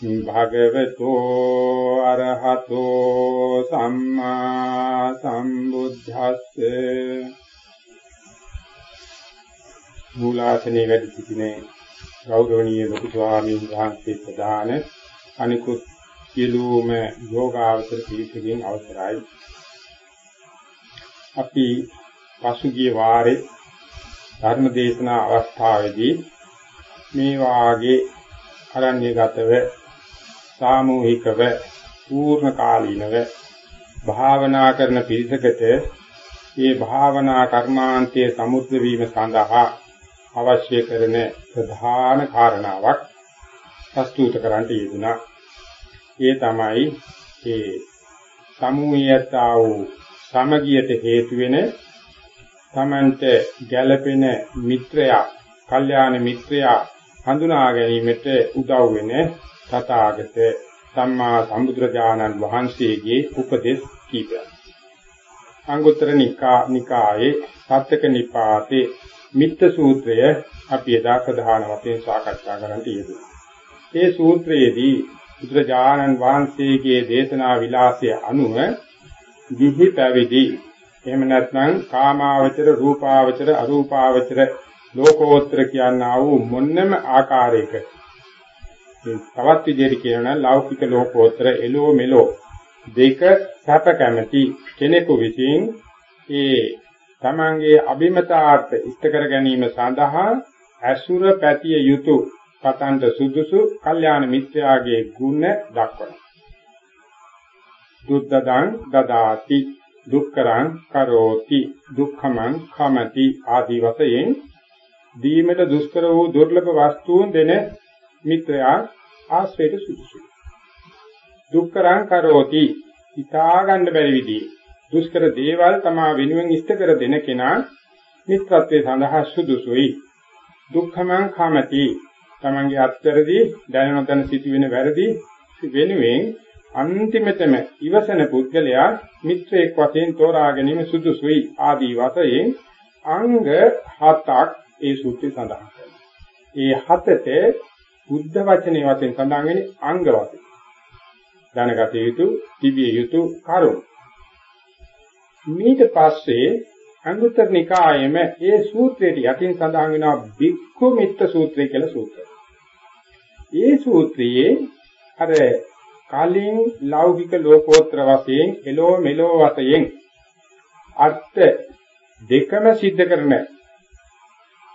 භගවතු අරහතෝ සම්මා සම්බුද්දස්සේ මූලාසනේ වැඩ සිටිනේ ගෞරවනීය ලොකු ස්වාමීන් වහන්සේ ප්‍රදාන අනිකුත් සියලුම යෝගාවචර පිළිපදින් අවසරයි. අපි පසුගිය වාරේ ධර්ම දේශනා අවස්ථාවේදී මේ වාගේ අරණ්‍යගතව සාමූහිකව පූර්ණ කාලීනව භාවනා කරන පිරිසකට මේ භාවනා කර්මාන්තයේ සමුද්‍ර වීම සඳහා අවශ්‍ය කරන ප්‍රධාන කාරණාවක් ප්‍රස්තුත කරන්නට යෙදුණා. ඒ තමයි ඒ සමූහයතා වූ සමගියට හේතු වෙන තමන්ට ගැළපෙන මිත්‍රයා, කල්යාණ මිත්‍රයා හඳුනා ගැනීමට උදව් වෙන තථාගත සම්මා සම්බුදුරජාණන් වහන්සේගේ උපදේශ කීපයක්. අංගුත්තර නිකායේ සත්‍යක නිපාතේ මිත්‍ත සූත්‍රය අපි එදා ප්‍රධාන වශයෙන් සාකච්ඡා කරන්න යෙදුණා. මේ සූත්‍රයේදී බුදුරජාණන් වහන්සේගේ දේශනා විලාසය අනුව දිහි පැවිදි එහෙම නැත්නම් කාමාවචර රූපාවචර අරූපාවචර ලෝකෝත්තර කියනා වූ මොන්නම ආකාරයක තවත් විදිහට කියනවා ලෞකික ලෝකෝත්තර එලෝ මෙලෝ දෙක සැප කැමැති කෙනෙකු විසින් ඒ තමන්ගේ අභිමතාර්ථ ඉෂ්ට කර ගැනීම සඳහා අසුර පැතිය යුතු පතන්ට සුදුසු කල්යාණ මිත්‍යාගේ ගුණ දක්වනවා. දුද්දදං දදාති දුක්කරං කරෝති දුක්ඛමං කමති ආදී වශයෙන් දීමට දුෂ්කර වූ දුර්ලභ වස්තුන් දෙන මිත්‍රයා ආශ්‍රේත සුදුසුයි. දුක්කරං කරෝති හිතා ගන්න බැරි විදිහේ දුෂ්කර දේවල් තමා වෙනුවෙන් ඉෂ්ට කර දෙන කෙනා මිත්‍රත්වයේ සඳහා සුදුසුයි. දුක්ඛමං කමති තමන්ගේ අත්තරදී දැනනතන සිටින වැරදි වෙනුවෙන් අන්තිමතම ඉවසන පුද්ගලයා මිත්‍රයෙක් වශයෙන් තෝරා ගැනීම සුදුසුයි ආදී වශයෙන් අංග හතක් ඒ සූත්‍රය සඳහන් කරනවා. ඒ හතට බුද්ධ වචනේ වශයෙන් සඳහන් වෙන්නේ අංග වශයෙන්. දැනගත යුතු, තිබිය යුතු කරුණු. ඊට පස්සේ අංගුත්තර නිකායෙම ඒ සූත්‍රයට යටින් සඳහන් වෙනවා බික්ඛු මිත්‍ර සූත්‍රය කියලා සූත්‍රය. ඒ සූත්‍රයේ අර කලින් ලෞකික ලෝකෝත්තර වශයෙන් එලෝ මෙලෝ වශයෙන් අර්ථ දෙකම සිද්ධ කරන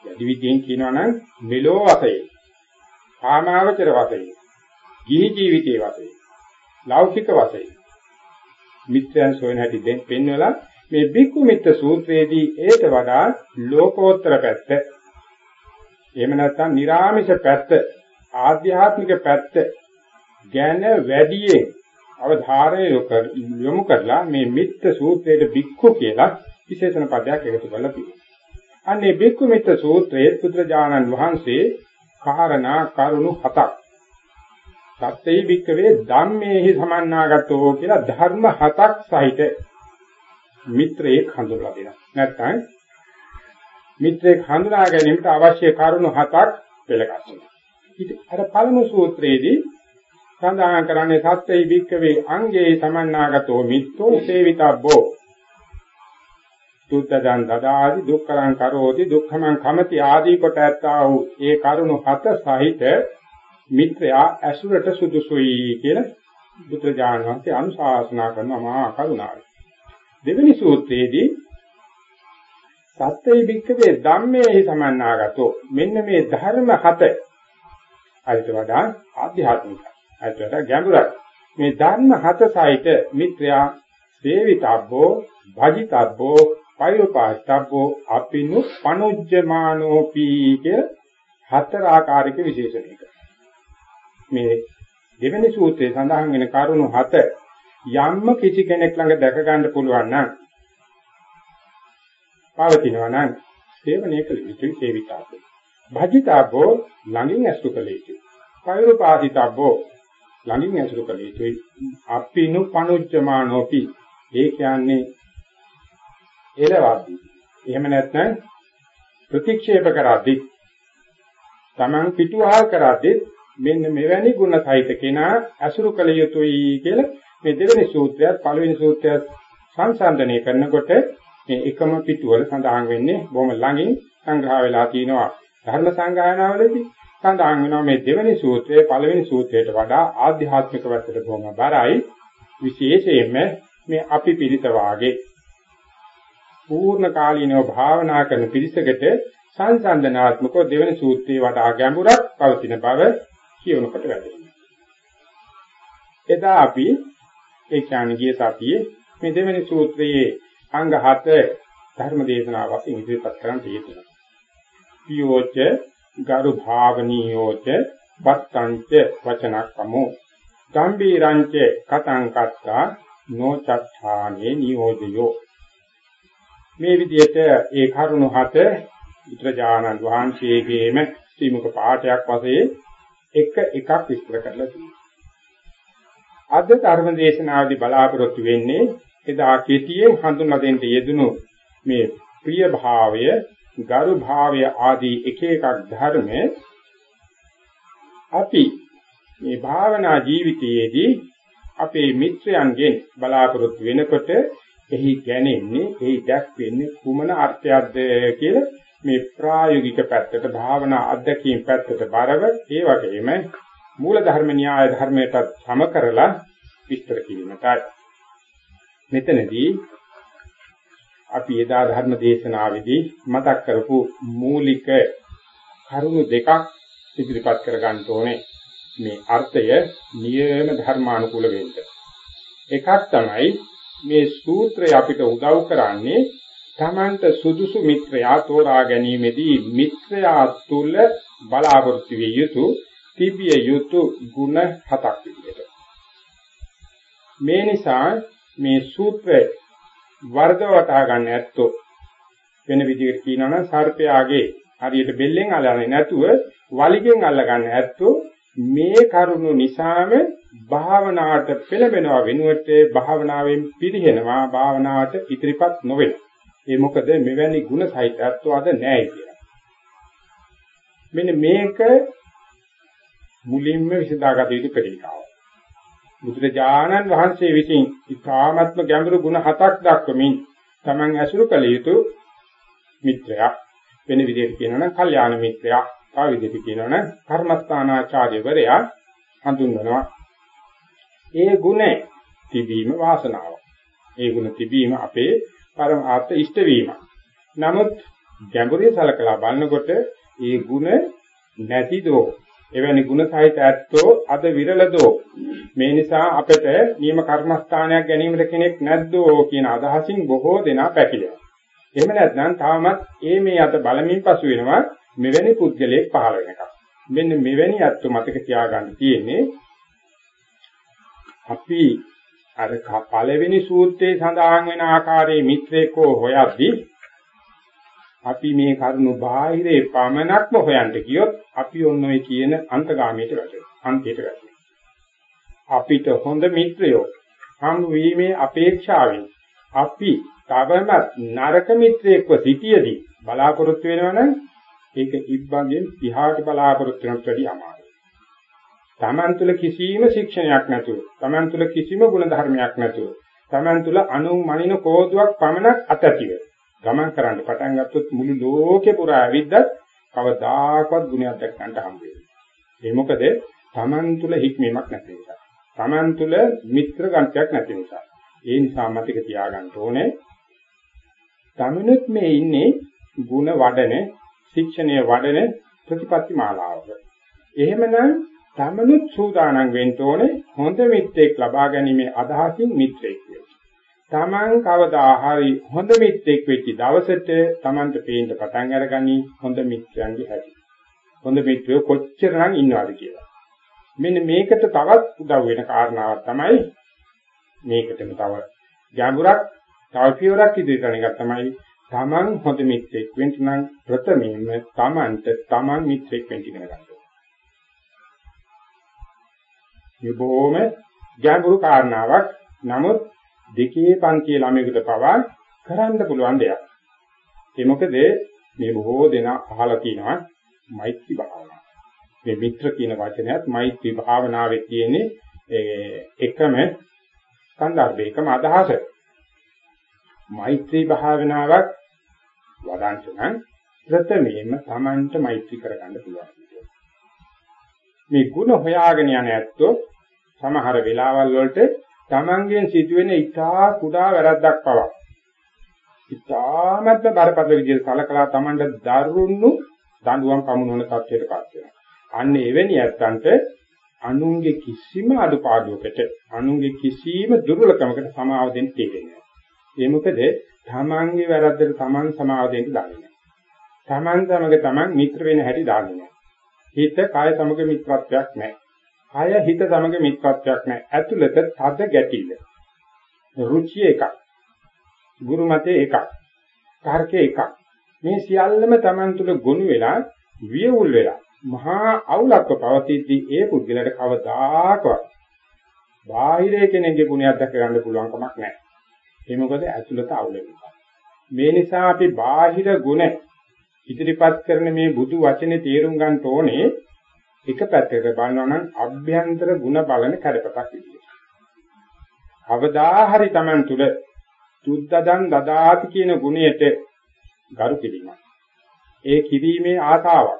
යදි විදියෙන් කියනවා නම් මෙලෝ වශයෙන් කාමාවචර වශයෙන්, ගිහි ජීවිතයේ වශයෙන්, ලෞකික වශයෙන් මිත්‍යයන් සොයන හැටි පෙන්වලා මේ බික්කු මිත්‍ර සූත්‍රයේදී ඒට වඩා ලෝකෝත්තර පැත්ත එහෙම නැත්නම් निराமிස පැත්ත ආධ්‍යාත්මික පැත්ත ගැන වැඩියෙන් අවධාරය යොමු කරලා මේ මිත්‍ර සූත්‍රයේ බික්කු කියලා විශේෂණ පදයක් එකතු කරලා තියෙනවා. අන්නේ බික්කු මිත්‍ර සූත්‍රයේ පුත්‍රජානන් වහන්සේ කාරණා කරුණු හතක් සත්‍යයි බික්කවේ ධම්මේහි සමන්නාගතෝ කියලා ධර්ම හතක් සහිත මිත්‍රයෙක් හඳුනලා දෙනවා. නැත්නම් මිත්‍රයෙක් හඳුනා ගැනීමට අවශ්‍ය කරුණු හතක් පෙළගස්සනවා. ඉතින් අර පළමු සූත්‍රයේදී සඳහන් කරන්නේ සත්‍යයි බික්කවේ අංගේ සමන්නාගතෝ මිත්තෝ සේවිතබ්බෝ දුක්ඛයන් දදාදි දුක්ඛං කරෝති දුක්ඛමං කමති ආදී කොට ඇත්තා වූ ඒ කරුණු හත සහිත මිත්‍රයා ඇසුරට සුදුසුයි කියලා බුදුරජාණන් වහන්සේ අනුශාසනා කරන මහා කරුණාවයි. දෙවෙනි සූත්‍රයේදී සත්‍යයි භික්කවේ ධම්මේ සමන්නාගතෝ මෙන්න මේ ධර්ම හත අරිට වඩා ආධ්‍යාත්මිකයි. අරිට වඩා ගැඹුරයි. මේ ධර්ම හත සහිත මිත්‍යා සේවිතබ්බෝ භජිතබ්බෝ පෛරුපාස්තබ්බෝ අපිනු පනුජ්ජමානෝපි කිය හතර ආකාරයක විශේෂණයක. මේ දෙවෙනි සූත්‍රයේ සඳහන් වෙන කරුණු හත යම්ම කිසි කෙනෙක් ළඟ දැක ගන්න පුළුවන් නම් පවතිනවා නම් සේවනය කළ යුතුයි සේවිතාවෝ. භජිතාබෝ ළඟින් ඇසුරු කළ යුතුයි. පෛරුපාදිතාබෝ ළඟින් ඇසුරු කළ යුතුයි. අපිනු පනුච්චමානෝපි ඒ කියන්නේ එළවද්දි. එහෙම නැත්නම් ප්‍රතික්ෂේප කරද්දි. Taman පිටුවහල් කරද්දි මෙන්න මෙවැනි ගුණ සහිත කෙනා ඇසුරු කළ යුතුයි කියලා මේ දෙවෙනි සූත්‍රයත් පළවෙනි සූත්‍රයත් සංසන්දනය කරනකොට මේ එකම පිටුවල සඳහන් වෙන්නේ බොහොම ළඟින් සංග්‍රහ වෙලා තිනවා. ධර්ම සංගායනාවලදී සඳහන් වෙනවා මේ දෙවෙනි සූත්‍රයේ පළවෙනි සූත්‍රයට වඩා ආධ්‍යාත්මික පැත්තට බොහොම බරයි. විශේෂයෙන්ම මේ අපි පිළිත වාගේ පූර්ණ කාලීනව භාවනා කරන පිරිසකට සංසන්දනාත්මකව දෙවෙනි සූත්‍රයේ වඩා ගැඹුරක් පවතින බව කියනකොට වැටහෙනවා. එදා අපි ඒ කියන්නේ ගිය සතියේ මේ දෙවෙනි සූත්‍රයේ අංග 7 ධර්ම දේශනාව වශයෙන් ඉදිරිපත් කරන්න තියෙනවා. පියෝච ගරු භාවනීයෝච වත්තංච වචනක්කමෝ ගම්බීරංච කතං කත්තා නොචත්තානේ නියෝජයෝ මේ විදිහට ඒ කරුණු හත බුදුරජාණන් වහන්සේගේම ශ්‍රීමුක පාඨයක් වශයෙන් එක එකක් විස්තර කරලා තියෙනවා. අද ධර්ම දේශනාවේදී බලාපොරොත්තු වෙන්නේ එදා කෙටියෙන් හඳුන්වා දෙන්න යෙදුණු මේ ප්‍රිය භාවය, ගරු භාවය ආදී එක එකක් ධර්ම අපි මේ භාවනා ජීවිතයේදී අපේ මිත්‍රයන්ගෙන් බලාපොරොත්තු වෙනකොට එහි ගැනෙන්නේ, එහි දැක්වෙන්නේ කුමන අර්ථයක්ද කියලා මේ ප්‍රායෝගික පැත්තට භාවනා අධ්‍යක්ීම් පැත්තට බරව ඒ වගේම මූල ධර්ම න්‍යාය ධර්මයට සම කරලා විස්තර කිරීමටයි. මෙතනදී අපි එදා ධර්ම දේශනාවේදී මතක් කරපු මූලික කරුණු දෙකක් ඉදිරිපත් කර ගන්න ඕනේ. මේ අර්ථය නියම ධර්මානුකූල වෙන්න එකක් තමයි මේ සූත්‍රය අපිට උදව් කරන්නේ තමන්ට සුදුසු මිත්‍රයා තෝරා ගැනීමේදී මිත්‍රයා තුල බලාපොරොත්තු විය යුතු තිබිය යුතු ಗುಣ හතක් විදිහට මේ නිසා මේ සූත්‍රය වර්ධවටා ගන්න ඇත්තෝ වෙන විදිහකට කියනවා නම් සර්පයාගේ හරියට බෙල්ලෙන් අල්ලන්නේ නැතුව වලිගෙන් අල්ල ගන්න ඇත්තෝ මේ කරුණු නිසාම භාවනාවට පෙළඹෙනවා වෙනුවට භාවනාවෙන් පිරිහෙනවා භාවනාවට ඉදිරිපත් නොවෙනවා ඒ මොකද මෙවැනි ಗುಣ සහිතත්ව අද නැහැ කියලා. මෙන්න මේක මුලින්ම විසඳාගත යුතු පිළිකාව. බුදුරජාණන් වහන්සේ විසින් ඉතාමත්ම ගැඹුරු ගුණ හතක් දක්වමින් Taman ඇසුරු කළ යුතු මිත්‍රයා වෙන විදිහට කියනවා නම් කල්යාණ මිත්‍රයා තව විදිහට කියනවා නම් කර්මස්ථානාචාර්යවරයා හඳුන්වනවා. ඒ ගුණය තිබීම වාසනාවක්. ඒ ගුණ තිබීම අපේ පරම ආත්ම ඉෂ්ට වීම. නමුත් ගැඹුරේ සලකලා බලනකොට ඒ ගුණ නැතිදෝ එවැනි ගුණ සහිත ඇත්තෝ අද විරලදෝ මේ නිසා අපට නියම කර්මස්ථානයක් ගැනීමට කෙනෙක් නැද්දෝ කියන අදහසින් බොහෝ දෙනා පැකිලෙනවා. එහෙම නැත්නම් තාමත් ඒ මේ අත බලමින් පසු වෙනවා මෙවැනි පුද්ගලයෙක් පහළ වෙනකම්. මෙන්න මෙවැනි අත්තු මතක තියාගන්න තියෙන්නේ අපි අර පළවෙනි සූත්‍රයේ සඳහන් වෙන ආකාරයේ මිත්‍රේකෝ හොයද්දී අපි මේ කරුණු බාහිරේ පමණක්ම හොයන්න ගියොත් අපි ඔන්න ඔය කියන අන්තගාමීට වැටෙනවා. අන්තයට වැටෙනවා. අපිට හොඳ මිත්‍රයෝ හම් වීමේ අපේක්ෂාවෙන් අපි තවමත් නරක මිත්‍රයෙක්ව සිටියේදී බලාපොරොත්තු වෙනවනම් ඒක ඉබ්බන්ගෙන් පිහාට බලාපොරොත්තු වෙනට වැඩිය අමාරුයි. Taman තුල කිසිම ශික්ෂණයක් නැතුව, Taman තුල කිසිම ගුණ ධර්මයක් නැතුව, Taman තුල අනුන් මනින කෝදුවක් පමණක් අතතිව ගමන් කරන්න පටන් ගත්තොත් මුළු ලෝකේ පුරා ඇවිද්දත් කවදාකවත් ගුණයක් දැක්කන්ට හම්බ වෙන්නේ. ඒ මොකද Taman තුල හික්මීමක් නැති නිසා. Taman තුල මිත්‍ර ගන්තියක් නැති නිසා. ඒ නිසා මතක තියාගන්න ඕනේ තමනුත් මේ ඉන්නේ ಗುಣ වඩන, ශික්ෂණය වඩන ප්‍රතිපත්ති මාලාවක. එහෙමනම් තමනුත් සූදානම් වෙන්න ඕනේ හොඳ මිත්‍රෙක් ලබා ගැනීමේ අදහසින් මිත්‍රෙක් වෙන්න. තමන් කවදා හරි හොඳ මිත්‍රෙක් වෙච්ච දවසට තමන්ට පේන්න පටන් අරගනි හොඳ මිත්‍රයන්ගේ හැටි. හොඳ මිත්‍රයෝ කොච්චරනම් ඉන්නවද කියලා. මෙන්න මේකට තවත් උදව් වෙන කාරණාවක් තමයි මේකටම තව ගැඹුරක් තව පියවරක් ඉදිරියට යන එක තමයි තමන් හොඳ මිත්‍රෙක් වෙන්න නම් ප්‍රථමයෙන්ම තමන්ට තමන් මිත්‍රෙක් වෙන්න ඉගෙන ගන්න. මේ බොහොම ගැඹුරු කාරණාවක්. නමුත් දෙකේ පන්තියේ ළමයෙකුට පවා කරන්න පුළුවන් දෙයක්. ඒ මොකද මේ බොහෝ දෙනා අහලා තියෙනවා මෛත්‍රී භාවනාව. මේ මිත්‍ර කියන වචනයත් මෛත්‍රී භාවනාවේ තියෙන්නේ එකම සංදර්භය එකම අදහස. මෛත්‍රී භාවනාවක් වඩන්ට නම් ප්‍රථමයෙන්ම Tamanට මෛත්‍රී කරගන්න පුළුවන්. මේ ಗುಣ හොයාගෙන යන ඇත්තෝ සමහර වෙලාවල් වලට Tamangen සිදුවෙන ඉතා කුඩා වැරද්දක් පවා ඉතාමත්ම බරපතල විදිහට සලකලා Tamanට දරුණු දඬුවම් පමුණවන තත්ත්වයට පත් වෙනවා. අන්න එවැනි ඇත්තන්ට අනුන්ගේ කිසිම අඩුපාඩුවකට අනුන්ගේ කිසිම දුර්වලකමකට සමාව දෙන්න තේරෙන්නේ නැහැ. ඒ මොකද තමන්ගේ වැරද්දට තමන් සමාව දෙන්න දන්නේ නැහැ. තමන් සමග තමන් මිත්‍ර වෙන හැටි දන්නේ නැහැ. හිත කය සමග මිත්‍රත්වයක් නැහැ. කය හිත සමග මිත්‍රත්වයක් නැහැ. ඇතුළත තද ගැටිල්ල. රුචිය එකක්. ගුරු මතේ එකක්. තර්කේ එකක්. මේ සියල්ලම Taman තුල ගොනු වෙලා වියවුල් වෙලා මහා අවුලක්ව පවතිද්දී ඒ පුද්ගලයාට කවදාකවත් බාහිර කෙනෙක්ගේ ගුණයක් දැක ගන්න පුළුවන් කමක් නැහැ. ඒ මොකද ඇතුළත අවුල නිසා. මේ නිසා අපි බාහිර ගුණ ඉදිරිපත් කරන මේ බුදු වචනේ තේරුම් ගන්න ඕනේ එක පැත්තකට බලනවා නම් අභ්‍යන්තර ಗುಣ බලන කඩපතක් විදියට. අවදා හරි Taman තුල සුද්ධදන් දදාති කියන ගුණයට ගරු කිරීමක්. ඒ කිරීමේ ආසාවක්.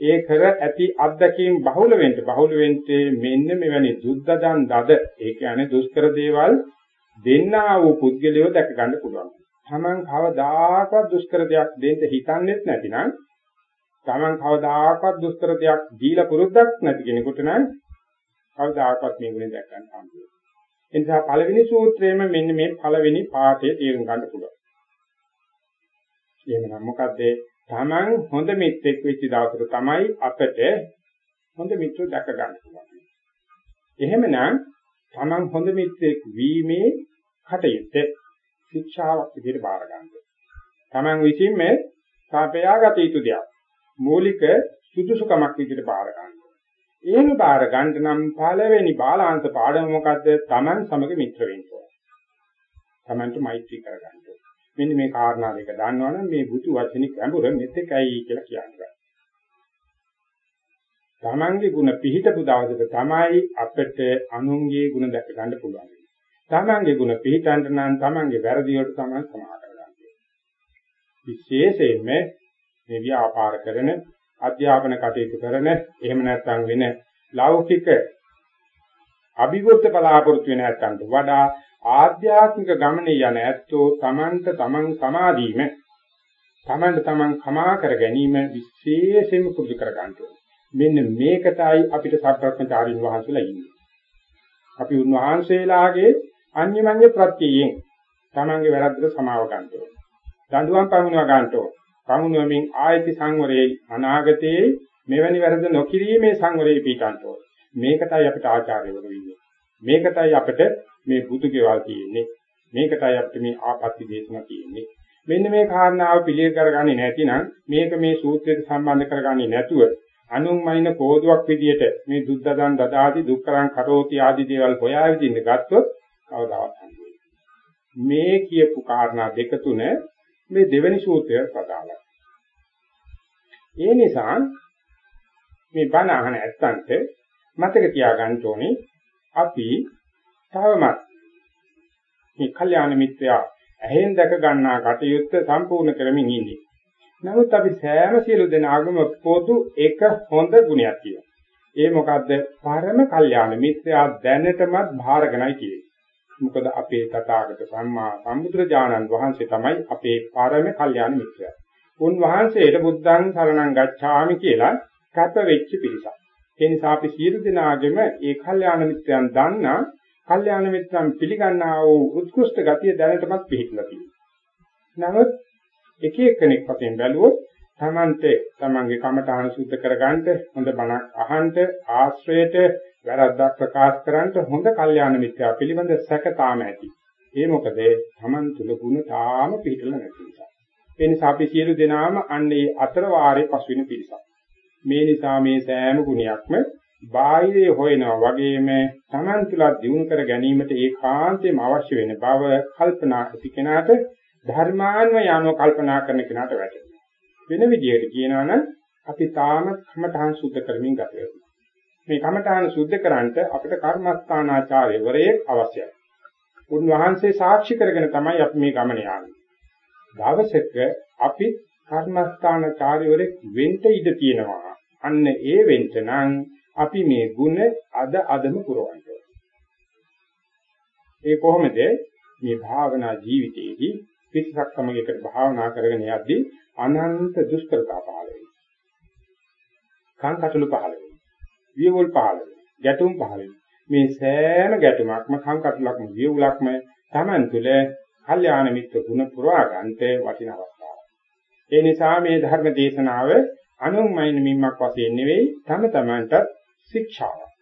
ඒ කර ඇති අත්දැකීම් බහුල වෙන්න බහුල වෙන්නේ මෙන්න මෙවැනි සුද්ධදන් දද ඒ කියන්නේ දුෂ්කර දේවල් දෙන්නා වූ පුද්ගලයෝ දැක ගන්න පුළුවන්. Taman කවදාකවත් දුෂ්කර දෙයක් දෙන්න හිතන්නේත් නැතිනම් Taman කවදාකවත් දුෂ්කර දෙයක් දීලා පුරුද්දක් නැති කෙනෙකුට නම් කවදාකවත් මේ ගුණ දැක් ගන්න හම්බ වෙන්නේ. ඒ නිසා පළවෙනි සූත්‍රයේම මෙන්න මේ පළවෙනි පාඩේ තේරුම් ගන්න පුළුවන්. එහෙමනම් මොකද Taman හොඳ මිත්‍රෙක් වෙච්ච දවසට තමයි අපට හොඳ මිත්‍රව දැක ගන්න පුළුවන්. එහෙමනම් Taman හොඳ මිත්‍රෙක් වීමේ කටයුත්ත ශික්ෂාවක් විදිහට බාර ගන්න. Taman විසින්ම සාපයාගත යුතු දෙයක්. මූලික සුදුසුකමක් විදිහට බාර ගන්න. එහෙම බාර ගන්න නම් පළවෙනි බාලාංශ පාඩම මොකද්ද? Taman සමග මිත්‍ර වෙන්න ඕන. Tamanට මෛත්‍රී කරගන්න ඕන. මෙන්න මේ කාරණා දෙක දන්නවනම් මේ බුදු වචනේ ගැඹුර මෙතෙකයි කියලා කියන්නේ. තමන්ගේ ಗುಣ පිහිටපු දවසක තමයි අපිට අනුන්ගේ ಗುಣ දැක ගන්න පුළුවන්. තමන්ගේ ಗುಣ පිහිටන්න නම් තමන්ගේ වැරදි වලට තමයි සමාව කරගන්න. විශේෂයෙන්ම මේ ව්‍යාපාර කරන අධ්‍යාපන කටයුතු කරන එහෙම නැත්නම් වෙන ලෞකික අභිවෘද්ධ බලාපොරොත්තු වෙන නැත්නම් වඩා ආධ්‍යාත්මික ගමනේ යන ඇත්තෝ තමන්ට තමන් සමාදීම තමන්ට තමන් කමා කර ගැනීම විශේෂයෙන්ම පුරුදු කර ගන්න මෙන්න මේකටයි අපිට සත්‍යඥාචාරින් වහන්සේලා ඉන්නේ. අපි උන්වහන්සේලාගේ අන්‍යමඤ්ඤ ප්‍රත්‍යයෙන් තමන්ගේ වැරද්දට සමාව ගන්න ඕනේ. දඬුවම් පමුණවා ගන්න ඕනේ. පමුණුවමින් ආයති සංවරයේ අනාගතයේ මෙවැනි වැරද්ද නොකිරීමේ සංවරයේ පිටන්ට ඕනේ. මේකටයි අපිට ආචාර්යවරු ඉන්නේ. මේකටයි අපිට මේ බුදු කෙවල් තියෙන්නේ. මේකටයි අපිට මේ ආපත්‍ය දේශනා තියෙන්නේ. මෙන්න මේ කාරණාව පිළියෙල කරගන්නේ නැතිනම් මේක මේ සූත්‍රයට සම්බන්ධ කරගන්නේ නැතුව අනුන්මයින කෝදුවක් විදියට මේ දුද්දදන් දදාති දුක්කරං කරෝති ආදී දේවල් හොයා විදින්න ගත්තොත් කවදාවත් හම්බෙන්නේ මේ කියපු කාරණා දෙක තුන මේ දෙවෙනි සූත්‍රය ප්‍රදානයි. ඒ නිසා මේ බණ අහන ඇත්තන්ට මතක තියාගන්න ඕනේ අපි තවමත් මේ කල්යාණ මිත්‍යා ඇහෙන් දැක ගන්නා කටයුත්ත සම්පූර්ණ කරමින් ඉන්නේ. නමුත් අපි සෑම සියලු දෙනාගම පොදු එක හොඳ ගුණයක් තියෙනවා. ඒ මොකද්ද? පරම කල්යාණ මිත්‍යා දැනටමත් භාරගෙනයි කියන්නේ. මොකද අපේ තථාගත සම්මා සම්බුදුරජාණන් වහන්සේ තමයි අපේ පරම කල්යාණ මිත්‍රයා. උන් වහන්සේට බුද්ධං සරණං ගච්ඡාමි කියලා කත වෙච්ච පිරිසක්. ඒ නිසා අපි සියලු දෙනාගෙම ඒ කල්යාණ මිත්‍රයන් දන්නා කල්යාණ මිත්‍රයන් පිළිගන්නා වූ උත්කෘෂ්ඨ ගතිය දැනටමත් පිළිහිලා තියෙනවා. නමුත් එක එක්කෙනෙක් වශයෙන් බැලුවොත් තමන්ට තමන්ගේ කමඨාන සුද්ධ කරගන්න හොඳ බණක් අහන්න ආශ්‍රයයට වැරද්දක් ප්‍රකාශ කරන්න හොඳ කල්යාණ මිත්‍යා පිළිබඳ සැක තාම ඇති. ඒ මොකද තමන් තුල ගුණ තාම පිළිතල නැති නිසා. ඒ නිසා අපි සියලු දෙනාම අන්නේ අතර වාරේ පසුවින පිරිසක්. මේ නිසා මේ සෑම ගුණයක්ම බාහිරේ හොයනවා වගේම තමන් තුල දියුණු කර ගැනීමට ඒකාන්තයෙන්ම අවශ්‍ය වෙන බව කල්පනා ඇති කෙනාට ධර්මාන්ව යano කල්පනා කරන කෙනාට වැටහෙනවා. වෙන විදිහකට කියනවා නම් අපි තාම කමඨාන් සුද්ධ කරමින් ගත වෙනවා. මේ කමඨාන සුද්ධ කරන්නට අපිට කර්මස්ථානාචාර්යවරයෙක් අවශ්‍යයි. උන්වහන්සේ සාක්ෂි කරගෙන තමයි අපි මේ ගමන යන්නේ. දවසක අපි කර්මස්ථානාචාර්යවරයෙක් වෙන්න ඉඩ තියෙනවා. අන්න ඒ වෙන්න නම් අපි මේ ಗುಣ අද අදම පුරවන්න ඒ කොහොමද මේ භාවනා ජීවිතයේදී පිටසක් සමගයකට භාවනා කරගෙන යද්දී අනන්ත දුෂ්කරතා පහළ වෙනවා. කංකටළු පහළ වෙනවා. වියවුල් පහළ වෙනවා. ගැටුම් පහළ වෙනවා. මේ සෑම ගැටුමක්ම කංකටලක්ම වියවුලක්ම Taman තුල කල්යාණ මිත්‍ර ගුණ පුරවා ගන්නට වටින අවස්ථාවක්. ඒ නිසා මේ ධර්ම දේශනාව අනුන්මයින් මිම්මක් වශයෙන් නෙවෙයි තම තමන්ට ශික්ෂාවක්.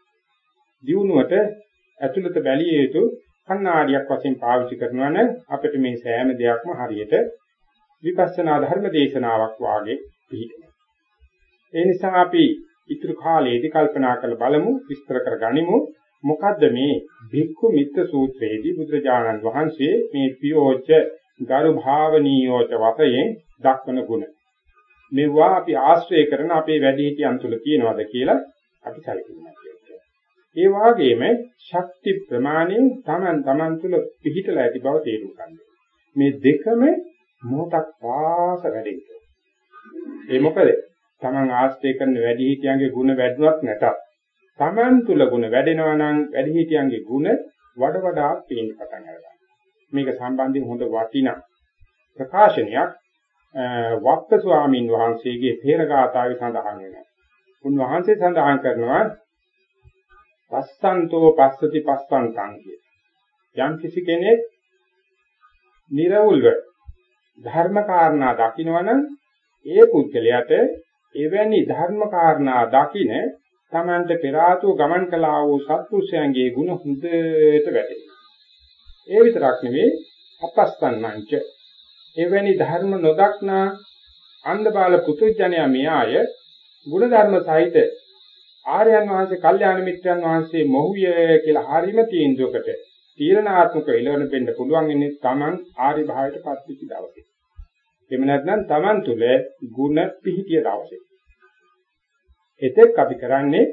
දියුණුවට ඇතුළත බැලිය යුතු කණ්ණාඩියක් වශයෙන් පාවිච්චි කරනවා නම් අපිට මේ සෑම දෙයක්ම හරියට විපස්සනා ධර්ම දේශනාවක් වාගේ පිළිගන්නවා. ඒ නිසා අපි ඊතුරු කාලයේදී කල්පනා කරලා බලමු විස්තර කරගනිමු මොකද්ද මේ භික්ඛු මිත්‍ර සූත්‍රයේදී බුදුරජාණන් වහන්සේ මේ පියෝච ගරු භාවනීයෝච වතයෙන් දක්වන ගුණ. මෙවුවා අපි ආශ්‍රය කරන අපේ වැඩිහිටියන් තුල තියනවාද කියලා අපි සැලකුවා. ඒ වාගේම ශක්ති ප්‍රමාණයෙන් Taman Taman තුල පිහිටලා ඇති බව තේරුම් ගන්න. මේ දෙකම මොහොතක් පාස වැඩෙන්න. ඒ මොකද? Taman ආශ්‍රය කරන වැඩිහිටියන්ගේ ಗುಣ වැඩුණත් නැතත් තමන් තුල ගුණ වැඩෙනවා නම් වැඩිහිටියන්ගේ ගුණ වඩ වඩා පේන්න පටන් ගන්නවා. මේක සම්බන්ධයෙන් හොඳ වටිනා ප්‍රකාශනයක් වක්ක ස්වාමින් වහන්සේගේ තේරගාතාවේ සඳහන් වෙනවා. උන්වහන්සේ සඳහන් කරනවා පස්සන්තෝ පස්සති පස්සන්තං කිය. යම් කිසි කෙනෙක් නිර්වුල්ව ධර්මකාරණා දකින්නවනම් ඒ පුද්ගලයාට එවැනි ධර්මකාරණා දකින්න තමන්ට පෙර ආතුව ගමන් කළා වූ සත්පුරුෂයන්ගේ ගුණ හොඳට වැටහෙනවා. ඒ විතරක් නෙවෙයි අපස්සන්නංච එවැනි ධර්ම නොදක්නා අන්ධබාල පුතුජණයා මෙයාය ගුණ ධර්ම සහිත ආර්යයන් වහන්සේ කල්යාණ මිත්‍රයන් වහන්සේ මොහුය කියලා හරීම තීන්දුවකට තීරණාත්මක ඉලවන වෙන්න පුළුවන් ඉන්නේ Taman ආර්ය භාවයට පත් වෙච්ච දවසේ. එහෙම නැත්නම් Taman තුල ಗುಣ පිහිටිය දවසේ. එතෙක් අපි කරන්නේ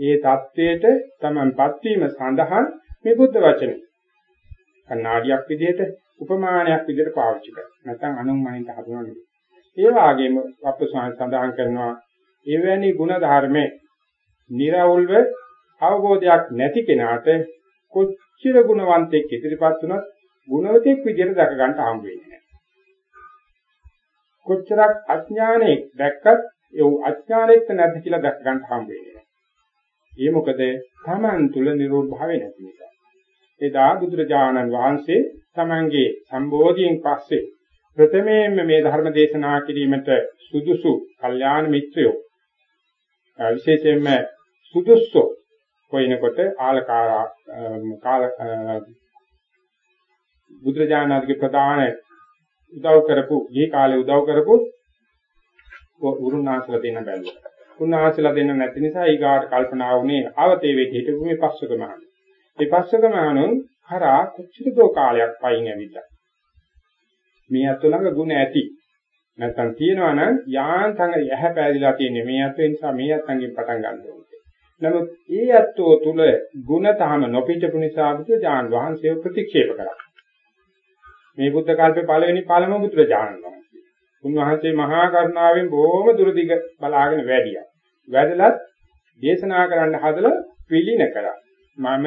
ඒ தത്വයට Tamanපත් වීම සඳහා මේ බුද්ධ වචනේ කණ්ණාඩියක් විදිහට උපමානයක් විදිහට පාවිච්චි කරනවා. නැත්නම් අනුන් මනින්ට හඳුනනවා නෙවෙයි. ඒ වගේම වප්පස්වාමී සඳහන් කරනවා එවැනි ಗುಣ ධර්මයේ निराවුල්ව අවබෝධයක් නැති කෙනාට කොච්චර ගුණවන්තෙක් ඉදිරිපත් වුණත් ගුණවතෙක් විදිහට දැක ගන්න හම්බ වෙන්නේ නැහැ. කොච්චරක් අඥානෙක් දැක්කත් ඒ අඥානෙක් නැද්ද කියලා දැක ගන්න හම්බ වෙන්නේ නැහැ. ඒ මොකද Taman තුල නිරෝධ භාවය නැති නිසා. එදා බුදුරජාණන් වහන්සේ Tamanගේ සම්බෝධියෙන් පස්සේ ප්‍රථමයෙන්ම මේ ධර්ම දේශනා කිරීමට සුදුසු කල්යාණ මිත්‍රයෝ විශේෂයෙන්ම සුදුස්සෝ කොයිනකොට ආලකාරා කාල බුදුරජාණන්ගේ ප්‍රධාන උදව් කරපු මේ කාලේ උදව් කරපු උරුණාසල දෙන්න බැලුවා. උරුණාසල දෙන්න නැති නිසා ඊගාට කල්පනා වුණේ ආවතේ වෙදී හිටපු මේ පස්සක මහණුන්. මේ පස්සක මහණුන් හරා කුච්චිත දෝ කාලයක් පයින් ඇවිල්ලා. මේ අතලඟ ගුණ ඇති. නැත්තම් කියනවා නම් යාන්තම් යහ පැරිලා තියෙන්නේ මේ අත නිසා මේ අතංගෙන් පටන් ගන්න ඕනේ. නමුත් ඒ අත්ෝ තුල ගුණ තහම නොපිටපු නිසා බුදුජාන් වහන්සේ ප්‍රතික්ෂේප කරා. මේ බුද්ධ කල්පේ පළවෙනි පළම බුදුරජාණන් වහන්සේ උන්වහන්සේ මහා කරුණාවෙන් බොහොම දුරදිග බලාගෙන වැඩියා. වැඩලත් දේශනා කරන්න හදලා පිළින කරා. මම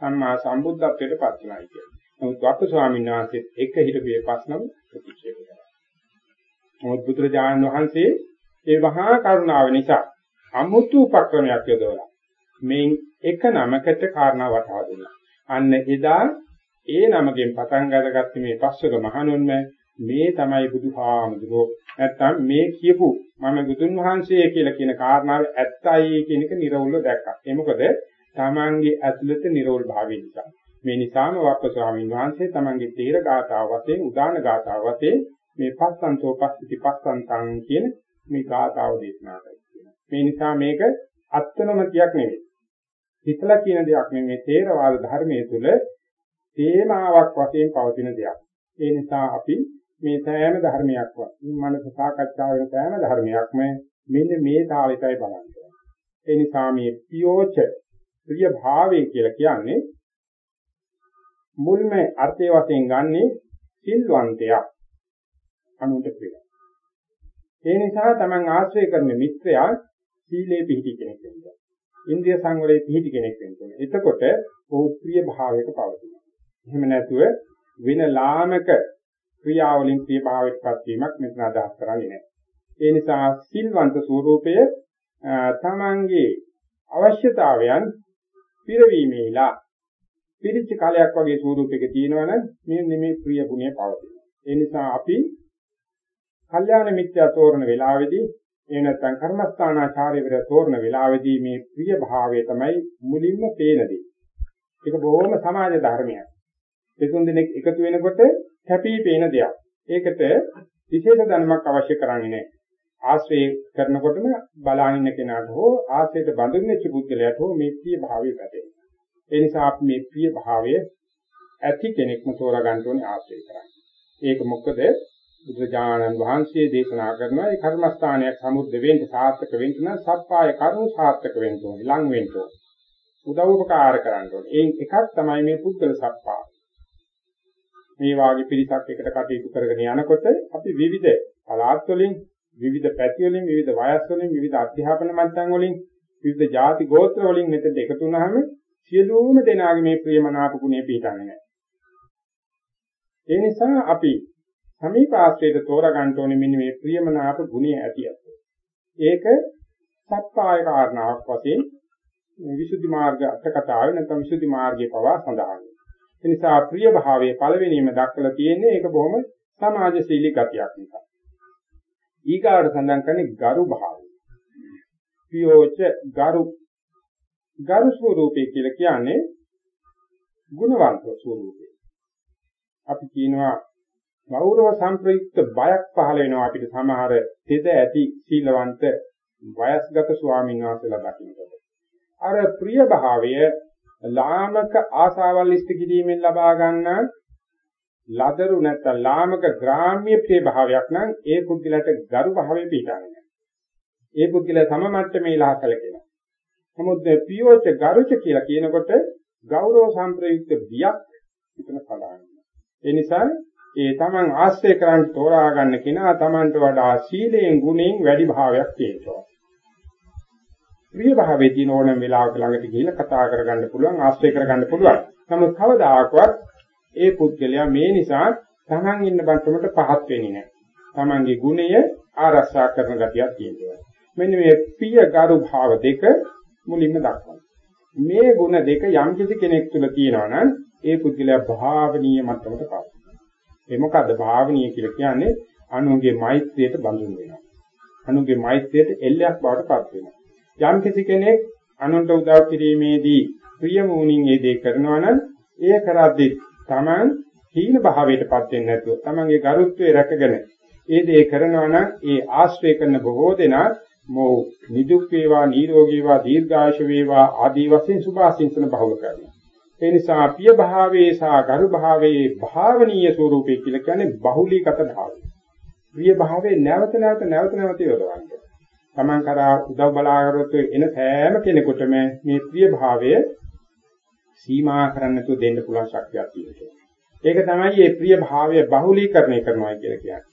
සම්මා සම්බුද්ධත්වයට පත් වුණායි කියලා. නමුත් වක්ක ස්වාමීන් වහන්සේත් එක හිටපු ප්‍රශ්නව ප්‍රතික්ෂේප කරා. මොහොත් බුදුරජාණන් වහන්සේ ඒ වහා කරුණාව නිසා අමුතු උපක්‍රමයක් යොදවලා මේ එක නමකට කාරණා වටහා දුන්නා. අන්න එදා ඒ නමකින් පටන් ගන්නගත්ත මේ පස්වක මහණුන්ම මේ තමයි බුදුහාමුදුරෝ නැත්තම් මේ කියපු මම බුදුන් වහන්සේ කියලා කියන කාරණාව ඇත්තයි කියන එක නිර්වුල්ව දැක්කා. ඒ මොකද තමන්ගේ ඇතුළත නිර්වුල් භාවය නිසා. මේ නිසාම වක්ක ස්වාමීන් වහන්සේ තමන්ගේ තීර ගාථාව වශයෙන් උදාන ගාථාව වශයෙන් මේ පස්සන්තෝ පස්සිති පස්සන්තං කියන මේ ගාථාව දේශනා කරනවා. මේ නිසා මේක අත්නමතියක් නෙවෙයි. හිතලා කියන දෙයක් නෙමෙයි තේරවාද ධර්මයේ තුල තේමාවක් වශයෙන් පවතින දෙයක්. ඒ නිසා අපි මේ සෑම ධර්මයක්වත් මනස සාකච්ඡා වෙන සෑම ධර්මයක්ම මෙන්න මේ තාලෙටයි බලන්නේ. ඒ නිසා මේ පියෝච ප්‍රිය භාවය කියලා කියන්නේ මුල්ම අර්ථය වශයෙන් ගන්නේ සිල්වන්තයා අනුන්ට ප්‍රිය. ඒ නිසා Taman ආශ්‍රය කරන මිත්‍රයා සීලේ පිහිටි කෙනෙක් වෙනවා. ඉන්ද්‍රිය සංවරයේ පිහිටි කෙනෙක් වෙනවා. එතකොට ඔහු ප්‍රිය භාවයක පවතිනවා. එහෙම නැතුව වෙන ලාමක ක්‍රියාවලින් ප්‍රිය භාවයටපත් වීමක් මෙතන අදහස් කරන්නේ නැහැ. ඒ නිසා සිල්වන්ත ස්වરૂපය තමන්ගේ අවශ්‍යතාවයන් පිරවීමේලා පිරිච්ච කාලයක් වගේ ස්වરૂපයක තියෙනවනම් මේ නෙමේ ප්‍රිය ගුණය පවතිනවා. ඒ නිසා අපි කල්යාණ මිත්‍යා තෝරන වෙලාවේදී එහෙම නැත්නම් කර්මස්ථානාචාර්යවර තෝරන වෙලාවේදී මේ ප්‍රිය භාවය තමයි මුලින්ම පේන දේ. ඒක බොහොම සමාජ ධර්මයක්. දෙතුන් දිනක් එකතු වෙනකොට කැපී පේන දෙයක්. ඒකට විශේෂ ධර්මයක් අවශ්‍ය කරන්නේ නැහැ. ආශ්‍රය කරනකොටම බලාගෙන ඉන්න කෙනාට හෝ ආශ්‍රයට බඳුන් වෙච්ච පුද්ගලයාට හෝ මේ ප්‍රිය භාවය වැටෙනවා. ඒ නිසා අපි මේ ප්‍රිය භාවය ඇති කෙනෙක්ම තෝරා ගන්න ඕනේ ආශ්‍රය කරන්නේ. ඒක මොකද බුදුජානන් වහන්සේ දේශනා කරනවා ඒ කර්මස්ථානයක් සමුද්ද වෙන්න සාර්ථක වෙන්න නම් සප්පාය කරුණු සාර්ථක වෙන්න ඕනේ ලං වෙන්න ඕනේ. උදව් උපකාර කරන්න ඕනේ. ඒ එකක් තමයි මේ පුද්ගල සප්පාය. මේ වාගේ පිරිසක් එකට කටයුතු කරගෙන යනකොට අපි විවිධ පළාත් වලින් විවිධ පැති වලින් විවිධ වයස් වලින් විවිධ අධ්‍යාපන මට්ටම් වලින් විවිධ ಜಾති ගෝත්‍ර වලින් මෙතෙන් එකතු වුණාම සියලුම දෙනාගේ මේ ප්‍රියමනාප ගුණය පිටන්නේ නැහැ. ඒ නිසා අපි සමීප ආශ්‍රයයට තෝරා ගන්න ඕනේ මෙන්න මේ ප්‍රියමනාප ගුණය ඇතියත්. ඒක සත්පාය කාරණාවක් වශයෙන් විසුද්ධි මාර්ග අට කතාවේ නැත්නම් විසුද්ධි මාර්ගයේ පවා සඳහන් ඒ නිසා ප්‍රිය භාවයේ පළවෙනිම දක්වලා තියෙන්නේ ඒක බොහොම සමාජශීලී ගතියක් නිසා. ඊගාට සඳහන් කරන්නේ ගරු භාවය. පියෝච ගරු ගරු ස්වරූපේ කියලා කියන්නේ ගුණවන්ත ස්වරූපේ. අපි කියනවා ගෞරව සම්ප්‍රයුක්ත බයක් පහළ වෙනවා අපිට සමහර තෙද ඇති සීලවන්ත වයස්ගත ස්වාමීන් වහන්සේලා දකින්නකොට. අර ප්‍රිය භාවය ලාමක ආසාවල් ඉෂ්ට කිරීමෙන් ලබා ගන්න ලදරු නැත්නම් ලාමක ග්‍රාම්‍ය ප්‍රිය භාවයක් නම් ඒ පුද්ගලට ගරු භාවය පිටාන්නේ. ඒ පුද්ගලයා සම මට්ටමේ ඉලහකල කියනවා. නමුත් පියෝච ගරුච කියලා කියනකොට ගෞරව සම්ප්‍රයුක්ත බියක් විතර සඳහන් ඒ නිසා ඒ Taman ආශ්‍රය කරන් තෝරා ගන්න කෙනා Tamanට වඩා සීලයෙන් ගුණයෙන් වැඩි භාවයක් තියෙනවා. ප්‍රිය භාවයේ තියෙන ඕනම වෙලාවක ළඟට ගිහිල්ලා කතා කරගන්න පුළුවන් ආශ්‍රය කරගන්න පුළුවන්. නමුත් කවදාකවත් ඒ පුද්ගලයා මේ නිසා Taman ඉන්න බන්තමට පහත් වෙන්නේ නැහැ. Tamanගේ ගුණය ආරක්ෂා කරන ගතියක් තියෙනවා. මෙන්න මේ පිය ගරු භාව දෙක මුලින්ම දක්වනවා. මේ ගුණ දෙක යම් කිසි කෙනෙක් තුළ තියෙනවා නම් ඒ පුද්ගලයා භාවනීය මට්ටමට පාස් ඒ මොකද්ද භාවනීය කියලා කියන්නේ අනුන්ගේ මෛත්‍රියට බඳුන් වෙනවා. අනුන්ගේ මෛත්‍රියට එල්ලයක් බවට පත් වෙනවා. යම් කිසි කෙනෙක් අනුන්ට උදව් කිරීමේදී ප්‍රිය මූණින් ඒ දේ කරනවා නම් ඒ කරද්දී Taman හීන භාවයටපත් වෙන්නේ නැතුව Tamanගේ ගරුත්වයේ රැකගෙන ඒ දේ කරනවා නම් ඒ ආශ්‍රය කරන බොහෝ දෙනා මො නිදුක් වේවා නිරෝගී වේවා දීර්ඝායුෂ වේවා ආදී වශයෙන් සුභාසින්සන බහුල කරනවා. ඒ නිසා පිය භාවයේ සහ ගරු භාවයේ භාවනීය ස්වરૂපය කියලා කියන්නේ බහුලීගත භාවය. ප්‍රිය භාවයේ නැවත නැවත නැවත නැවත යොදවන්නේ. Taman කරා උදව් බලාගරොත් එන සෑම කෙනෙකුටම මේ ප්‍රිය භාවය සීමා කරන්න නැතුව දෙන්න පුළුවන් ශක්තියක් තියෙනවා. ඒක තමයි මේ ප්‍රිය භාවය බහුලීකරණය කරනවා කියලා කියන්නේ.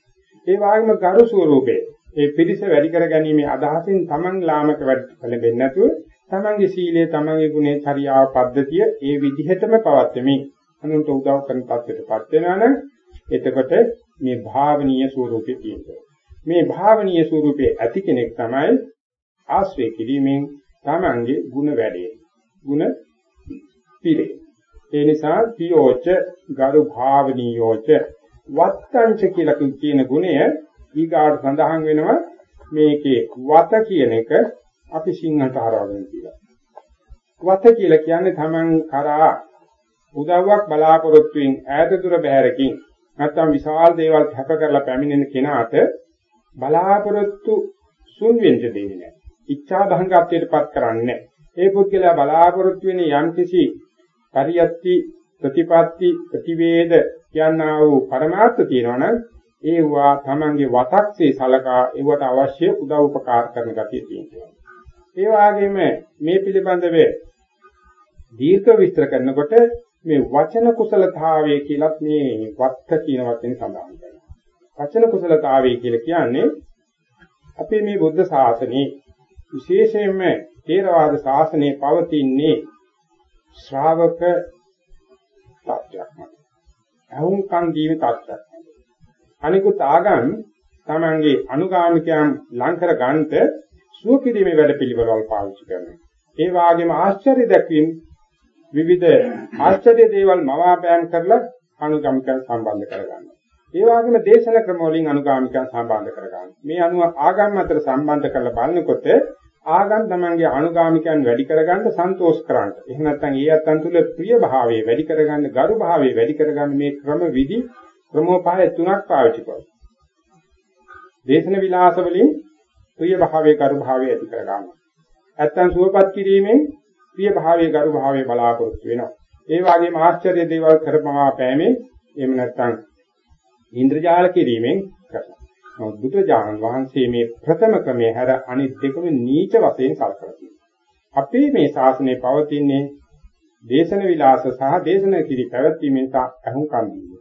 ඒ වගේම ගරු ස්වરૂපේ ඒ පිරිස වැඩි කර ගැනීමේ අදහසින් Taman ලාමක වැඩ කළෙන්නේ නැතුව තමන්ගේ සීලය තමන්ගේ ගුණේ චර්යාව පද්ධතිය ඒ විදිහටම පවත්වමින් අනුන්ට උදව් කරන තත්ත්වයටපත් වෙනවනම් එතකොට මේ භාවනීය ස්වરૂපේ තියෙනවා. මේ භාවනීය ස්වરૂපයේ ඇති කෙනෙක් තමයි ආශ්‍රය කිරීමෙන් තමන්ගේ ಗುಣ වැඩේ. ಗುಣ පිරේ. ඒ නිසා පියෝච ගරු භාවනීයෝච වත්තංච කියලා කියන ගුණය ඊගාට සඳහන් වෙනවා මේකේ වත කියන එක අපි සිංහට හරවගෙන කියලා. වත කියලා කියන්නේ තමන් කරා උදව්වක් බලාපොරොත්තුෙන් ඈත දුර බැහැරකින් නැත්නම් විශාල දේවල් හැප කරලා පැමිණෙන කෙනාට බලාපොරොත්තු සුන් වෙන්න දෙන්නේ නැහැ. ඉච්ඡා භංගත්වයටපත් කරන්නේ නැහැ. ඒ පුද්ගලයා බලාපොරොත්තු වෙන යම්කිසි පරියත්ති ප්‍රතිපatti ප්‍රතිවේද කියනා වූ પરමාර්ථ තියෙනවනම් ඒවා Tamange වතක්සේ සලකා ඒවට අවශ්‍ය උදව් උපකාර කරන ගතිය තියෙනවා. ඒ වගේම මේ පිළිබඳව දීර්ඝ විස්තර කරනකොට මේ වචන කුසලතාවය කියලත් මේ වත්ත කියන වචනේ සඳහන් කරනවා. වචන කුසලතාවය කියලා කියන්නේ අපේ මේ බුද්ධ ශාසනයේ විශේෂයෙන්ම තේරවාද ශාසනයේ පවතින්නේ ශ්‍රාවක තත්ත්වයක් මත. අහුම්කම් දීම තත්ත්වයක් මත. අනිකුත් ආගම් තමන්ගේ අනුගාමිකයන් ලං කර ගන්නට සුවකිරීමේ වැඩ පිළිවෙලවල් පාවිච්චි කරනවා. ඒ වගේම ආශ්චර්ය දැක්වීම විවිධ ආශ්චර්ය දේවල් මවාපෑම් කරලා අනුගාමිකයන් සම්බන්ධ කරගන්නවා. ඒ වගේම දේශන ක්‍රම වලින් අනුගාමිකයන් සම්බන්ධ කරගන්නවා. මේ අනුව ආගම් අතර සම්බන්ධ කරලා බලනකොට ආගම් තමන්ගේ අනුගාමිකයන් වැඩි කරගන්න සන්තෝෂ කරන්න. එහෙම නැත්නම් ඒ අතන් තුල ප්‍රිය භාවයේ වැඩි කරගන්න, ගරු භාවයේ වැඩි කරගන්න මේ ක්‍රම විදි ක්‍රමෝපාය තුනක් පාවිච්චි කරනවා. දේශන විලාස වලින් ප්‍රිය භාවයේ ගරු භාවයේ ඇති කරගන්නවා. නැත්නම් සුවපත් කිරීමෙන් ප්‍රිය භාවයේ ගරු භාවයේ බලාපොරොත්තු වෙනවා. ඒ වගේම ආශ්චර්ය දේවල් කරපමා පෑමේ එහෙම නැත්නම් ඉන්ද්‍රජාල කිරීමෙන් කරනවා. නමුත් බුදුජානක වහන්සේ මේ ප්‍රථම ක්‍රමයේ හැර අනිත් දෙකම නීච වශයෙන් කල්පනා කරනවා. අපේ මේ ශාසනය පවතින්නේ දේශන විලාස සහ දේශන කිරි පැවැත්වීමෙන් අහුම්කම් දීම.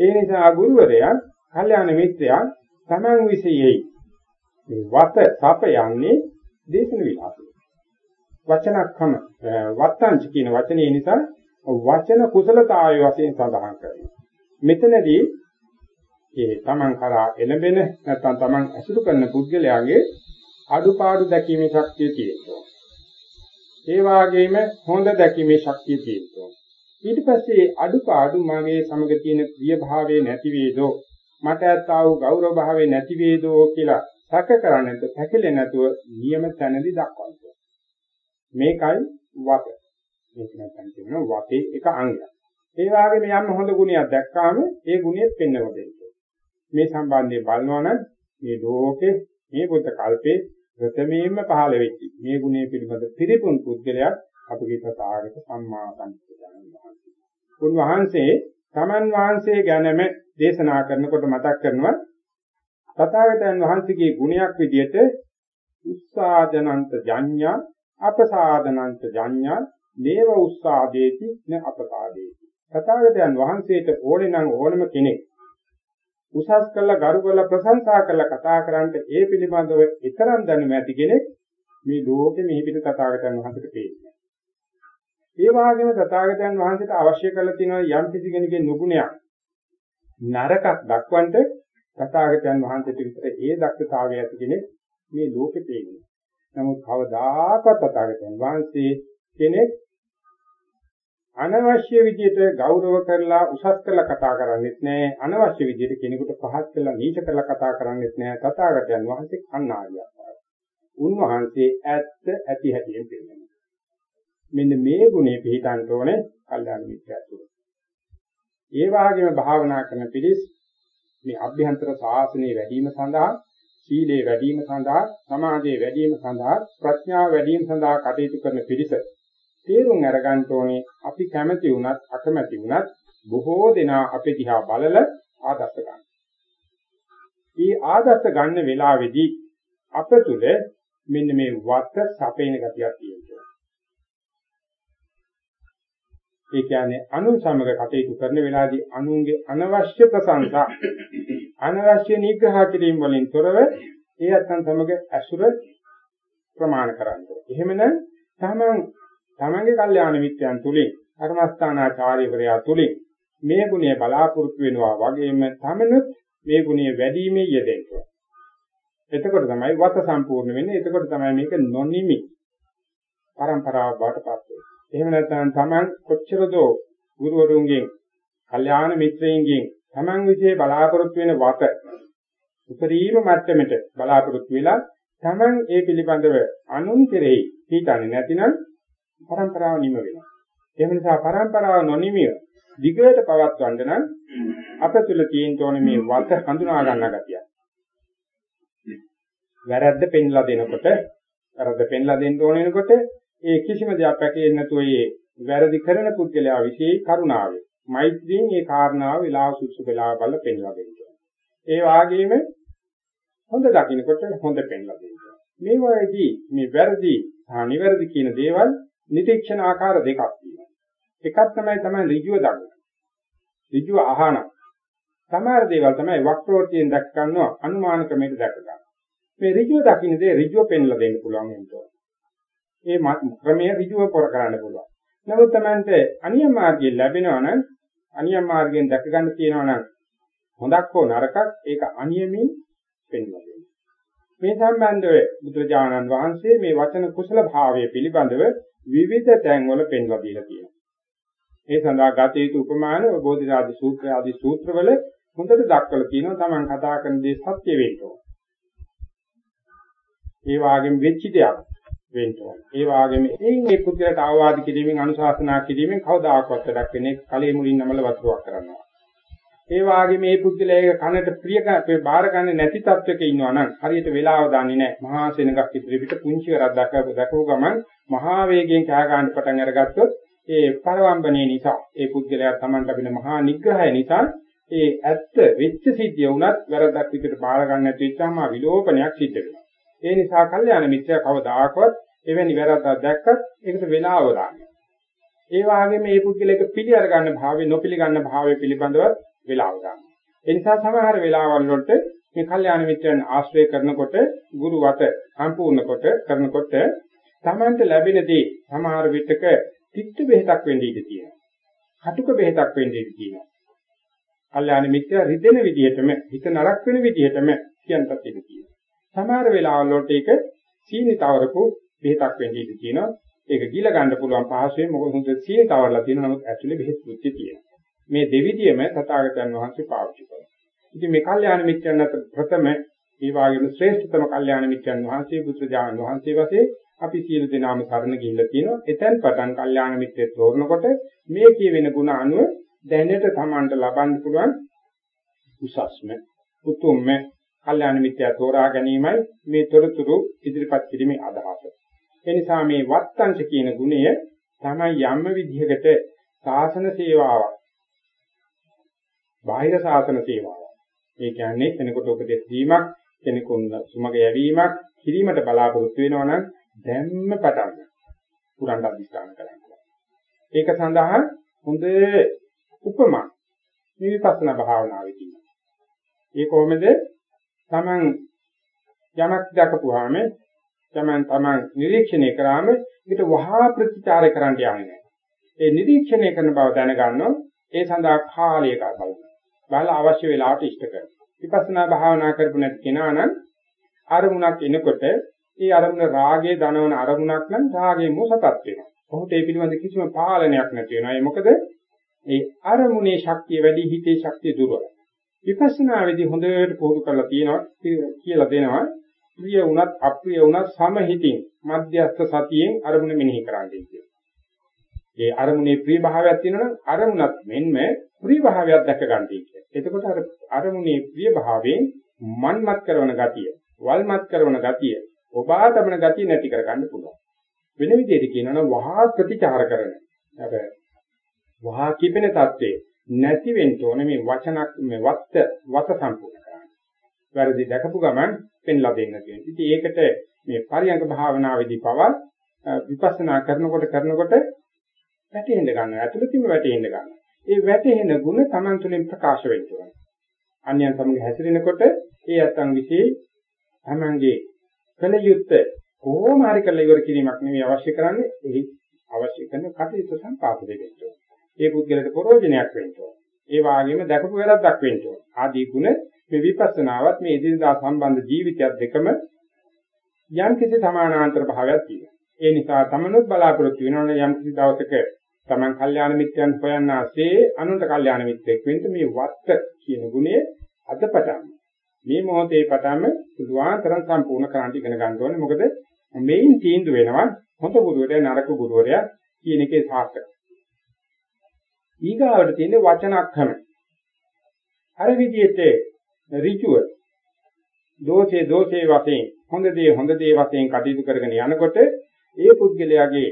ඒ නිසා ගුරුවරයා, කල්යාණ මිත්‍රයා තමන් විශ්යයි මේ වත සප යන්නේ දේශන විලාසය. වචනක්කම වත්තංච කියන වචනේ නිසා වචන කුසලතාවය වශයෙන් සඳහන් කරනවා. මෙතනදී ඒ තමන් කරා එළඹෙන නැත්නම් තමන් අසුරු කරන පුද්ගලයාගේ අඩුපාඩු දැකීමේ ශක්තිය තියෙනවා. ඒ වාගේම හොඳ දැකීමේ ශක්තිය තියෙනවා. ඊට පස්සේ අඩුපාඩු මගේ සමග තියෙන ප්‍රිය භාවයේ නැති වේදෝ මට ඇත්තා වූ ගෞරව භාවයේ නැති වේදෝ කියලා සැක කරන්නට පැකිලෙ නැතුව නියම තැනදී දක්වනවා. මේකයි වත. මේක නැත්නම් කියනවා වතේ එක අංගයක්. ඒ වගේම යම් හොඳ ගුණයක් දැක්කාම ඒ ගුණෙත් පෙන්වව දෙන්න. මේ සම්බන්ධයෙන් බලනවා නම් මේ ලෝකේ මේ බුද්ධ කල්පේ ප්‍රථමයෙන්ම පහළ වෙච්ච මේ ගුණය පිළිබඳ පිරිපුන් පුද්ගලයා අපගේ තථාගත සම්මා සම්බුදුරජාණන් වහන්සේ. උන්වහන්සේ තමන් වහන්සේ ගැනම දේශනා කරනකොට මතක් කරනවා තථාගතයන් වහන්සේගේ ගුණයක් විදිහට උස්සාදනන්ත ජඤ්ඤා අපසාදනන්ත ජඤ්ඤා නේව උස්සාදේති න අපසාදේති. තථාගතයන් වහන්සේට ඕනේ නම් ඕනම කෙනෙක් උසස් කළා ගරු කළා ප්‍රශංසා කළා කතා කරන්න ඒ පිළිබඳව ඊතරම් දැනුම ඇති කෙනෙක් මේ ලෝකෙ මෙහි පිට තථාගතයන් වහන්සේට පේන්නේ. ඒ වගේම තථාගතයන් වහන්සේට අවශ්‍ය කරලා තියෙන යම් කිසි කෙනෙකුගේ නුගුණයක් නරකක් දක්වන්න තථාගතයන් වහන්සේට විතර ඒ දක්ෂතාවය ඇති කෙනෙක් මේ ලෝකෙ පේන්නේ. නමුත් කවදාකවත් තථාගතයන් වහන්සේ කෙනෙක් අනවශ්‍ය විදිහට ගෞරව කරලා උසස් කරලා කතා කරන්නේත් නැහැ අනවශ්‍ය විදිහට කෙනෙකුට පහත් කරලා නීච කරලා කතා කරන්නේත් නැහැ තථාගතයන් වහන්සේ කන්නාරියක් උන්වහන්සේ ඇත්ත ඇති හැටියෙන් පෙන්නනවා මෙන්න මේ ගුණේ පිළිතන්ට ඕනේ කල්යාණ මිත්‍යාතුර ඒ වගේම භාවනා කරන පිළිස් මේ අභ්‍යන්තර සාසනය වැඩිම සඳහා සීලේ වැඩිම සඳහා සමාධියේ වැඩිම සඳහා ප්‍රඥාව වැඩිම සඳහා කටයුතු කරන පිළිස තේරුම් අරගන්න ඕනේ අපි කැමති වුණත් අකමැති වුණත් බොහෝ දෙනා අපේ දිහා බලලා ආදර්ශ ගන්න. මේ ආදර්ශ ගන්න වෙලාවේදී අප තුල මෙන්න මේ වත් සපේන ගතියක් තියෙනවා. ඒ කියන්නේ අනුන් සමග කටයුතු කරන වෙලාවේදී අනුන්ගේ අනවශ්‍ය ප්‍රශංසා අනවශ්‍ය නිග්‍රහ කිරීම වලින් තොරව ඒ අත්යන් සමග ඇසුර ප්‍රමාණ කරන්න. එහෙමනම් තමන් තමන්ගේ කල්යාණ මිත්‍යයන් තුලින් කර්මස්ථානාචාර්යවරයා තුලින් මේ ගුණය බලාපොරොත්තු වෙනවා වගේම තමනුත් මේ ගුණය වැඩිීමේ යෙදෙන්න. එතකොට තමයි වත සම්පූර්ණ වෙන්නේ. එතකොට තමයි මේක නොනිමි પરම්පරාවක් බවට පත් වෙන්නේ. එහෙම නැත්නම් Taman කොච්චර දෝ ගුරුවරුන්ගෙන්, කල්යාණ මිත්‍රයින්ගෙන් Taman විශ්ේ බලාපොරොත්තු වෙන වත උපරිම මට්ටමට බලාපොරොත්තු වෙලා Taman ඒ පිළිබඳව අනුන් කෙරෙහි හිතන්නේ නැතිනම් පරම්පරාව නිම වෙනවා. ඒ නිසා පරම්පරාව නොනිමිය දිගට පවත්වන්න නම් අප තුල තියෙන්න ඕනේ මේ වත හඳුනා ගන්න ගතිය. වැරද්ද පෙන්ලා දෙනකොට වැරද්ද පෙන්ලා දෙන්න ඕනෙනකොට ඒ කිසිම දෙයක් පැකේ නැතුව ඒ වැරදි කරන පුද්ගලයා විශේෂ කරුණාවේ මෛත්‍රියෙන් ඒ කාරණාව විලාස සුසු වෙලා බල පෙන්ලා දෙනවා. ඒ වාගේම හොඳ දකින්නකොට හොඳ පෙන්ලා දෙනවා. මේ වගේදී මේ වැරදි සහ නිවැරදි කියන දේවල් නිරීක්ෂණ ආකාර දෙකක් තියෙනවා. එකක් තමයි තමයි ඍජුව දකින්න. ඍජුව අහන. සමහර දේවල් තමයි වක්‍රෝත්යෙන් දැක් ගන්නවා අනුමාන ක්‍රමයට දැක ගන්නවා. මේ ඍජුව දකින්න දේ ඍජුව පෙන්ලා දෙන්න පුළුවන් වෙනවා. ඒ ක්‍රමයේ ඍජුව කර කරන්න පුළුවන්. නමුත් Tamante අනියම් මාර්ගය ලැබෙනවා නම් අනියම් මාර්ගයෙන් දැක ගන්න තියෙනවා නම් හොඳක් හෝ නරකක් ඒක අනියමින් පෙන්වලා දෙනවා. මේ සම්බන්ධව බුදුරජාණන් වහන්සේ මේ වචන කුසල භාවය පිළිබඳව විවිධ තැන්වල පෙන්වලා දීලා තියෙනවා. ඒ සඳහා ගත යුතු උපමාන බෝධිරාජ සූත්‍ර ආදී සූත්‍රවල හොඳට දක්වලා තියෙනවා Taman කතා කරන දේ සත්‍ය වෙන්න ඕන. ඒ වාගෙම වෙච්ච දෙයක් වෙන්න ඕන. ඒ වාගෙම එයින් මේ පුද්ගලට ආවාද කිරීමෙන් අනුශාසනා කිරීමෙන් කවදාකවත් වැඩක් වෙන්නේ කලයේ මුලින් නමල වතුරක් කරනවා. ඒ වාගේ මේ පුද්ගලයාගේ කනට ප්‍රිය බාර ගන්න නැති තත්වයක ඉන්නවා නම් හරියට වෙලාව දන්නේ නැහැ. මහා සෙනඟක් ඉදිරියට පුංචි කරක් දක්වපු දක්වපු ගමන් මහා වේගයෙන් කෑ ගන්න පටන් අරගත්තොත් ඒ පරවම්බනේ නිසා ඒ පුද්ගලයා Taman ලැබෙන මහා නිග්‍රහය නිසා ඒ ඇත්ත වෙච්ච සිද්ධිය වුණත් වැරද්දක් විදිහට බාර ගන්න නැති වෙච්චාම විලෝපනයක් සිද්ධ වෙනවා. ඒ නිසා කල්යාණ මිත්‍යා කවදාකවත් එවැනි වැරද්දක් දැක්කත් ඒකට වෙලාව දාන්නේ. ඒ වගේම මේ පුද්ගලයාක පිළි අර ගන්න භාවය නොපිළි ගන්න භාවය පිළිබඳව වෙලාව ගන්නවා. ඒ නිසා සමහර වෙලාවල් වලට මේ කල්යාණ මිත්‍රයන් ආශ්‍රය කරනකොට ගුරු වත සම්පූර්ණ කොට කරනකොට Tamanට ලැබෙන දේ සමහර විටක තිත්ත බෙහෙතක් වෙන්න ඉඩ තියෙනවා. කටුක බෙහෙතක් වෙන්න ඉඩ තියෙනවා. කල්යාණ මිත්‍යා රිදෙන විදිහටම හිත නරක වෙන විදිහටම කියන්නත් ඉඩ තියෙනවා. සමහර වෙලාවල් වලට ඒක සීනිතවරකු බෙහෙතක් වෙන්න ඉඩ තියෙනවා. ඒක ගිල ගන්න පුළුවන් පහසුවෙන් මොකද හොඳ සීනිතවරලා තියෙනවා. නමුත් ඇතුලේ බෙහෙත් රුචි තියෙනවා. මේ දෙවිදියම තථාගතයන් වහන්සේ පාවිච්චි කරනවා. ඉතින් මේ කල්යාණ මිත්‍යයන් අතර ප්‍රථම ඒ වගේම ශ්‍රේෂ්ඨතම කල්යාණ මිත්‍යයන් වහන්සේ බුදුජානක වහන්සේ වශයෙන් අපි සියලු දෙනාම සරණ ගිහිල්ලා තියෙනවා. එතෙන් පටන් කල්යාණ මිත්‍රයෙක් තෝරනකොට මේ කියවෙන ගුණ අනුව දැනට Tamanට ලබන්න පුළුවන් උසස්ම උතුම්ම කල්යාණ මිත්‍යා තෝරා ගැනීමයි මේ තොරතුරු ඉදිරිපත් කිරීමේ අදහස. ඒ නිසා මේ වත්තංශ කියන ගුණය තමයි යම් විදිහකට සාසන සේවාවක් බාහිර සාසන සේවාවක්. ඒ කියන්නේ කෙනෙකුට උපදෙස් දීමක්, කෙනෙකුන් සුමග යැවීමක් කිරීමට බලාපොරොත්තු වෙනවා නම් දැම්ම පටන් ගන්න. පුරන්න අධිෂ්ඨාන කරන්න. ඒක සඳහා හොඳ උපමා මේ විපස්සනා භාවනාවේ තියෙනවා. ඒ කොහොමද? Taman යමක් දැකපුවාම Taman Taman නිරීක්ෂණය කරාම ඊට වහා ප්‍රතිචාර කරන්න යන්නේ නැහැ. ඒ නිරීක්ෂණය කරන බව දැනගන්නොත් ඒ සඳහා කාලය ගන්නවා. බලලා අවශ්‍ය වෙලාවට ඉෂ්ට කරනවා. විපස්සනා භාවනා කරපු නැති කෙනා නම් අරමුණක් එනකොට ඒ අරමුණ රාගයේ දනවන අරමුණක් නම් රාගයේ මොසපත් වෙනවා. කොහොමද ඒ පිළිබඳ කිසිම පාලනයක් නැති වෙනවා. ඒ මොකද ඒ අරමුණේ ශක්තිය වැඩි හිතේ ශක්තිය දුර්වලයි. විපස්සනාවේදී හොඳට පුහුණු කරලා තියෙනවා කියලා දෙනවා. ප්‍රිය වුණත් අප්‍රිය වුණත් සමහිතින් මධ්‍යස්ථ සතියෙන් අරමුණ මෙනෙහි කරන්නේ කියලා. ඒ අරමුණේ ප්‍රිය භාවයක් තියෙනවා නම් අරමුණත් මෙන්ම ප්‍රිය භාවයක් දැක ගන්න කියලා. එතකොට අර අරමුණේ ප්‍රිය භාවයෙන් මන්මත් කරන ගතිය, වල්මත් කරන ගතිය, ඔබා තමන ගතිය නැති කර ගන්න පුළුවන්. වෙන විදිහට කියනවා නම් වහා ප්‍රතිචාර කරන. අර වහා කිපෙන தત્ත්වේ නැති වෙන්න ඕනේ මේ වචනක් මේ වත්ත වත සම්පූර්ණ කරන්න. වැරදි දැකපු ගමන් පෙන්ලා දෙන්න තියෙනවා. ඉතින් ඒකට මේ පරියංග භාවනාවේදී පවා විපස්සනා කරනකොට කරනකොට වැටෙන්න ගන්නවා. ඇතුළතින්ම වැටෙන්න ගන්නවා. ඒ වැටෙන ಗುಣ Taman තුලින් ප්‍රකාශ වෙන්න ඕනේ. අන්‍යයන් සමග හැසිරෙනකොට ඒ අත්ං විශේෂ Tamanගේ කල යුත්තේ කොහොම හරි කරලා ඉවර කිරීමක් නෙවෙයි අවශ්‍ය කරන්නේ ඒ අවශ්‍ය කරන කටයුතු සම්පාදනය වෙන්න ඕන. ඒ පුද්ගලට ප්‍රෝජනයක් වෙන්න ඕන. ඒ වගේම දැකපු වැරද්දක් වෙන්න ඕන. ආදී ගුණ මේ විපස්සනාවත් මේ එදිනදා සම්බන්ධ ජීවිතයත් දෙකම යම් කිසි සමානාන්තර භාවයක් තියෙනවා. ඒ නිසා තමනුත් බලාපොරොත්තු වෙනවනේ යම් කිසි දවසක තමන් කල්යාණ මිත්‍යයන් හොයන්නාසේ අනුන්ට කල්යාණ මිත්‍යෙක් වෙන්න මේ වත්ත කියන ගුණය අදපටන් මේ මොහොතේ පටන්ම පුළුවන් තරම් සම්පූර්ණ කරන්න ඉගෙන ගන්න ඕනේ. මොකද මේන් තීන්දුව වෙනවා හොඳ ගුරුවරයා නරක ගුරුවරයා කියන එකේ සාර්ථක. ඊගාවට තියෙන වචනක්‍රම. අර විදිහට ඍජුව දෝෂේ දෝෂේ වශයෙන් හොඳ දේ හොඳ දේ වශයෙන් කටයුතු කරගෙන යනකොට ඒ පුද්ගලයාගේ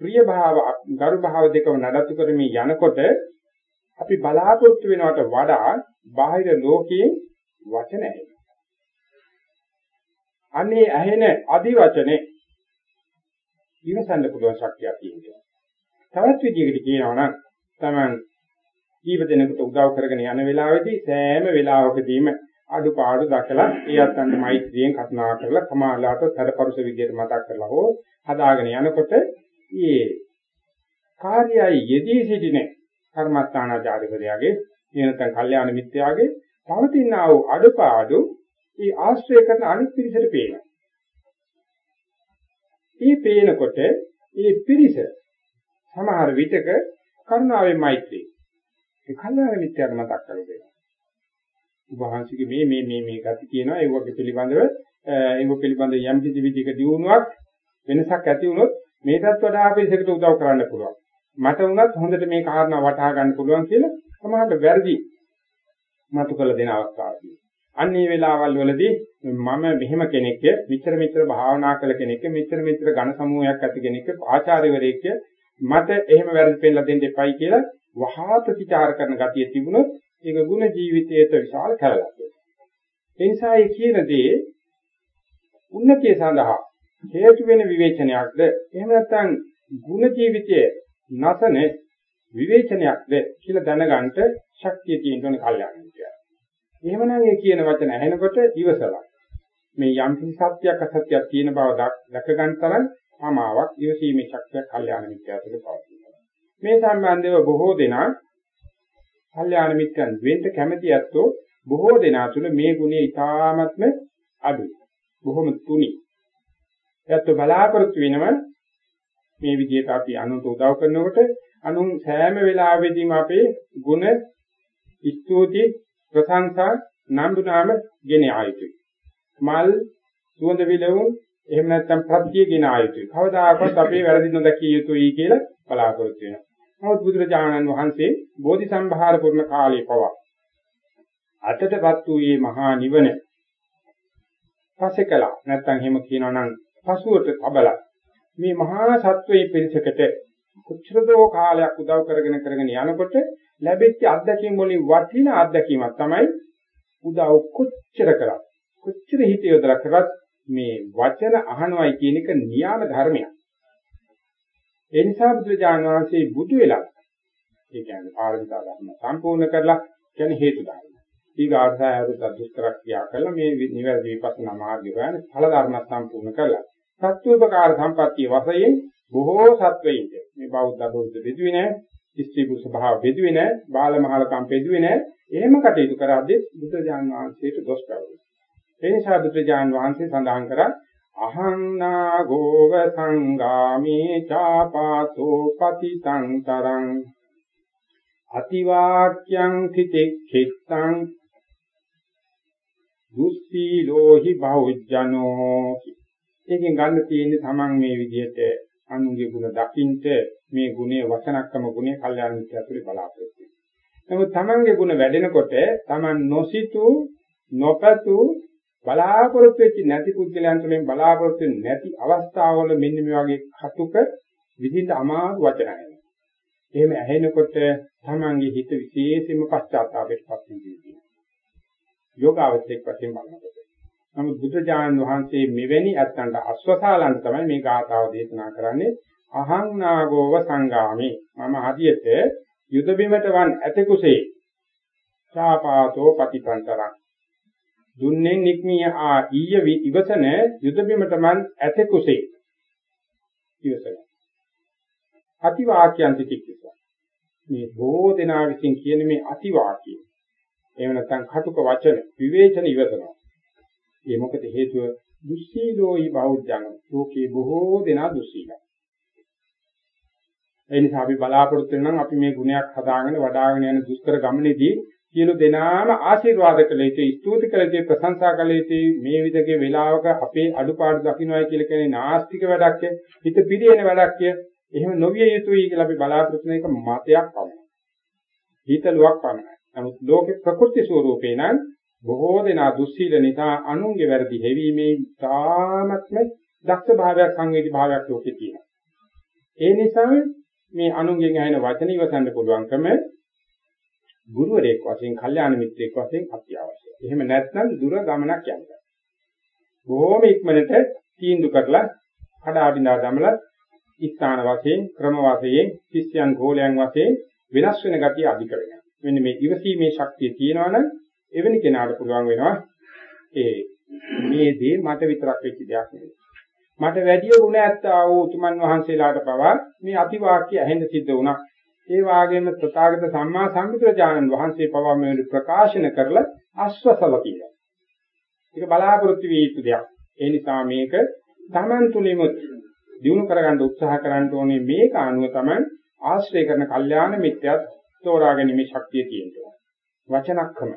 ප්‍රිය භාව ගරු භාව දෙකම නඩත්තු කරමින් යනකොට අපි බලාපොරොත්තු වෙනවට වඩා බාහිර ලෝකයෙන් වචන ඇහෙනවා. අනේ ඇහෙන අදි වචනේ ඉවසන්න පුළුවන් ශක්තියක් තියෙනවා. තවත් විදිහකට කියනවා නම් Taman ජීව දෙනෙකුට උදව් කරගෙන යන වෙලාවේදී සෑම වෙලාවකදීම අඩුපාඩු දැකලා ඒ අතන්ට මෛත්‍රියෙන් කරුණා කරලා කමාලාට සැරපරුස විදියට මතක් කරලා හෝ හදාගෙන යනකොට මේ කාර්යය යෙදී සිටින කර්මස්ථානාචාර්යවරයාගේ එනතන් කල්යාණ මිත්‍යාගේ පවතින ආ වූ අඩුපාඩු ඒ ආශ්‍රය කරන අනිත් පිරිසට පේනවා. මේ පේනකොට මේ පිරිස සමහර විටක කරුණාවෙන් මෛත්‍රී ඒ කල්යාණ මිත්‍යාට මතක් කරගන්නවා. උභාංශික මේ මේ මේ මේ ගති කියනවා ඒ වගේ පිළිබඳව ඒක පිළිබඳ යම් කිසි විදිහක දියුණුවක් වෙනසක් ඇති වුණොත් මේකටත් වඩා පිළිසකට උදව් කරන්න පුළුවන්. මට වුණත් හොඳට මේ කාරණා වටහා ගන්න පුළුවන් කියලා සමහරට වැරදි මතු කළ දෙන අවස්ථාවදී. අන්නේ වෙලාවල් වලදී මම මෙහෙම කෙනෙක් මෙච්චර මෙච්චර භාවනා කළ කෙනෙක් මෙච්චර මෙච්චර ඝන සමූහයක් ඇති කෙනෙක් ආචාර්යවරයෙක් මට එහෙම වැරදි පෙන්නලා දෙන්න එපයි කියලා වහා ප්‍රතිචාර කරන ගතිය තිබුණොත් ඒක ගුණ ජීවිතයට විශාල කරලක් වෙනවා. ඒ නිසා මේ කියන දේ උන්නතිය සඳහා හේතු වෙන විවේචනයක්ද එහෙම නැත්නම් ගුණ ජීවිතයේ නැසන විවේචනයක්ද කියලා දැනගන්න ශක්තිය තියෙන කල්යාණ මිත්‍යා. එහෙමනම් ඒ කියන වචන ඇහෙනකොට ඉවසලා මේ යම් කිසි සත්‍යයක් අසත්‍යයක් තියෙන බව දැක ගන්න තරම් සමාවක් ඉවසීමේ ශක්තිය කල්යාණ මිත්‍යා තුළ පවතිනවා. මේ සම්බන්ධව බොහෝ දෙනා කල්යාණ මිත්‍යන් වෙන්න කැමැති ඇත්තෝ බොහෝ දෙනා තුළ මේ ගුණය ඉතාමත්ම අඩුයි. බොහොම තුනි. ඒත් බලාපොරොත්තු වෙනව මේ විදිහට අපි අනුන්ට උදව් කරනකොට අනුන් සෑම වෙලාවෙදීම අපේ ගුණ ස්තුති ප්‍රශංසා නම්බුනාම ගෙන ආයුතුයි. මල් සුවඳ විලවුන් එහෙම නැත්නම් ප්‍රත්‍ය ගෙන ආයුතුයි. කවදාකවත් අපේ වැරදි නොදකිය යුතුයි කියලා බලාපොරොත්තු වෙනවා. නමුත් බුදුරජාණන් වහන්සේ බෝධි සම්භාර පුරණ කාලයේ පවා අතටපත් වූ මේ මහා නිවන පස්සේ කළා. නැත්නම් එහෙම කියනවා නම් පසුවට තබලා මේ මහා සත්වයේ පිරිසකට කුච්චරදෝ කාලයක් උදව් කරගෙන කරගෙන යනකොට ලැබෙච්ච අත්දැකීම් වලින් වටිනා අත්දැකීමක් තමයි උදව් කොච්චර කරත් කොච්චර හිත යොදලා කරත් මේ වචන අහනවයි කියන එක නියාම ධර්මයක්. ඒ නිසා බුදුරජාණන් වහන්සේ බුදු වෙලා ඒ කියන්නේ පාරමිතා ධර්ම සම්පූර්ණ කරලා කියන්නේ හේතු ධර්ම. ඊගාර්ථය අවුරුද්ද දුෂ්කර ක්‍රියා කළා මේ නිවැරදි විපස්සනා මාර්ගය ගන්න ඵල ධර්ම සම්පූර්ණ කළා. සත්‍යෝපකාර සම්පත්තිය වශයෙන් බොහෝ සත්වයින්ද මේ බෞද්ධ බෞද්ධ බෙදුවේ නැහැ ස්ත්‍රී පුරුෂ භාව බෙදුවේ නැහැ බාල මහලකම් බෙදුවේ නැහැ. එහෙම කටයුතු කරද්දී බුදුජාන් වහන්සේට දොස් පැවරුණා ඒ නිසා බුදුජාන් වහන්සේ සඳහන් කරා අහං නාගෝව සංගාමේ චාපාතෝ පතිතං තරං අතිවාක්‍යං තිතෙක්ඛිත්තං. දුස්සීලෝහි බහුජනෝ ඒකෙන් ගන්න තියෙන්නේ Taman මේ විදිහට අනුන්ගේ ගුණ දකින්ට මේ ගුණේ වචනක්කම ගුණේ කල්යාණ මිත්‍ය ඇතුලේ බලාපොරොත්තු වෙනවා. නමුත් Tamanගේ ගුණ වැඩෙනකොට Taman නොසිතු නොපතු බලාපොරොත්තු වෙච්ච නැති පුද්ගලයන් තුළින් බලාපොරොත්තු නැති අවස්ථාවල මෙන්න මේ වගේ කතුක විදිහට අමාරු වචන එනවා. එහෙම ඇහෙනකොට Tamanගේ හිත විශේෂයෙන්ම පශ්චාත්තාපයට පත් වෙනවා. යෝගාවචරයක් වශයෙන් බලනකොට නමුත් බුදුජානන් වහන්සේ මෙවැනි අත්තන්ට අස්වසාලන්න තමයි මේ ගාථාව දේශනා කරන්නේ අහං නාගෝව සංගාමි මම හදියට යුද බිමට වන් ඇතෙකුසේ සාපාතෝ පටිපන්තරං දුන්නෙන් නික්මිය ආ ඊය ඉවසන යුද බිමට මන් ඇතෙකුසේ ඉවසන අතිවාක්‍යන්ති චිකිත්ස. මේ බොහෝ දෙනා විසින් කියන මේ අතිවාක්‍ය. එහෙම නැත්නම් කටුක වචන විවේචන ඉවතනවා. ඒ මොකද හේතුව? දුස්සීලෝයි බෞද්ධයන් ලෝකේ බොහෝ දෙනා දුස්සීලයි. ඒ නිසා අපි බලාපොරොත්තු වෙනවා අපි මේ ගුණයක් හදාගෙන වඩාගෙන යන දුෂ්කර ගමනේදී සියලු දෙනාම ආශිර්වාද කළ යුතුයි ස්තුති කළ යුතුයි ප්‍රශංසා කළ යුතුයි. මේ විදිහේ වෙලාවක අපේ අඩුපාඩු දකින්නයි කියලා කියන්නේ නාස්තික වැඩක් හිත පිළිෙන වැඩක් එහෙම නොවිය යුතුයි කියලා අපි බලාපොරොත්තු වෙන එක මතයක් පමණයි. හිතලුවක් පමණයි. නමුත් ලෝකේ ප්‍රකෘති ස්වરૂපේ නම් බොහෝ දෙනා දුස්සීල නිසා අනුන්ගේ වැරදි හැවීමේ තාමත්ම දක්ෂ භාවයක් සංවේදී භාවයක් ලෝකේ තියෙනවා ඒ නිසා මේ අනුන්ගෙන් ඇහෙන වචන ඉවසන්න පුළුවන්කම ගුරුවරයෙක් වශයෙන්, කල්යාණ මිත්‍රයෙක් වශයෙන් අත්‍යවශ්‍යයි. එහෙම නැත්නම් දුර ගමනක් යන්න. බොහොම ඉක්මනට තීන්දුව කරලා කඩාවිනා දමලා ස්ථාන වශයෙන්, ක්‍රම වශයෙන්, ශිෂ්‍යයන් ගෝලයන් වශයෙන් වෙනස් වෙන ගතිය අධික වෙනවා. මෙන්න මේ ඉවසීමේ ශක්තිය තියෙනවනම් එවැනි කෙනාට පුළුවන් වෙනවා ඒ මේ දේ මට විතරක් වෙච්ච දෙයක් නෙවෙයි. මට වැඩි ගුණ ඇත්තා වූ උතුමන් වහන්සේලාට පවා මේ අතිවාක්‍ය ඇහෙන්න සිද්ධ වුණා. ඒ වාගේම තථාගත සම්මා සම්බුදුරජාණන් වහන්සේ පවා මේ ප්‍රකාශන කරලා ආශ්වසල කියලා. ඒක බලාපොරොත්තු විය යුතු දෙයක්. ඒ නිසා මේක Taman තුලින්ම දිනු කරගන්න උත්සාහ කරන්න ඕනේ මේක අනුව තමයි ආශ්‍රය කරන කල්යාණ මිත්‍යත් තෝරා ගැනීමේ ශක්තිය තියෙනවා. වචනක්‍රම.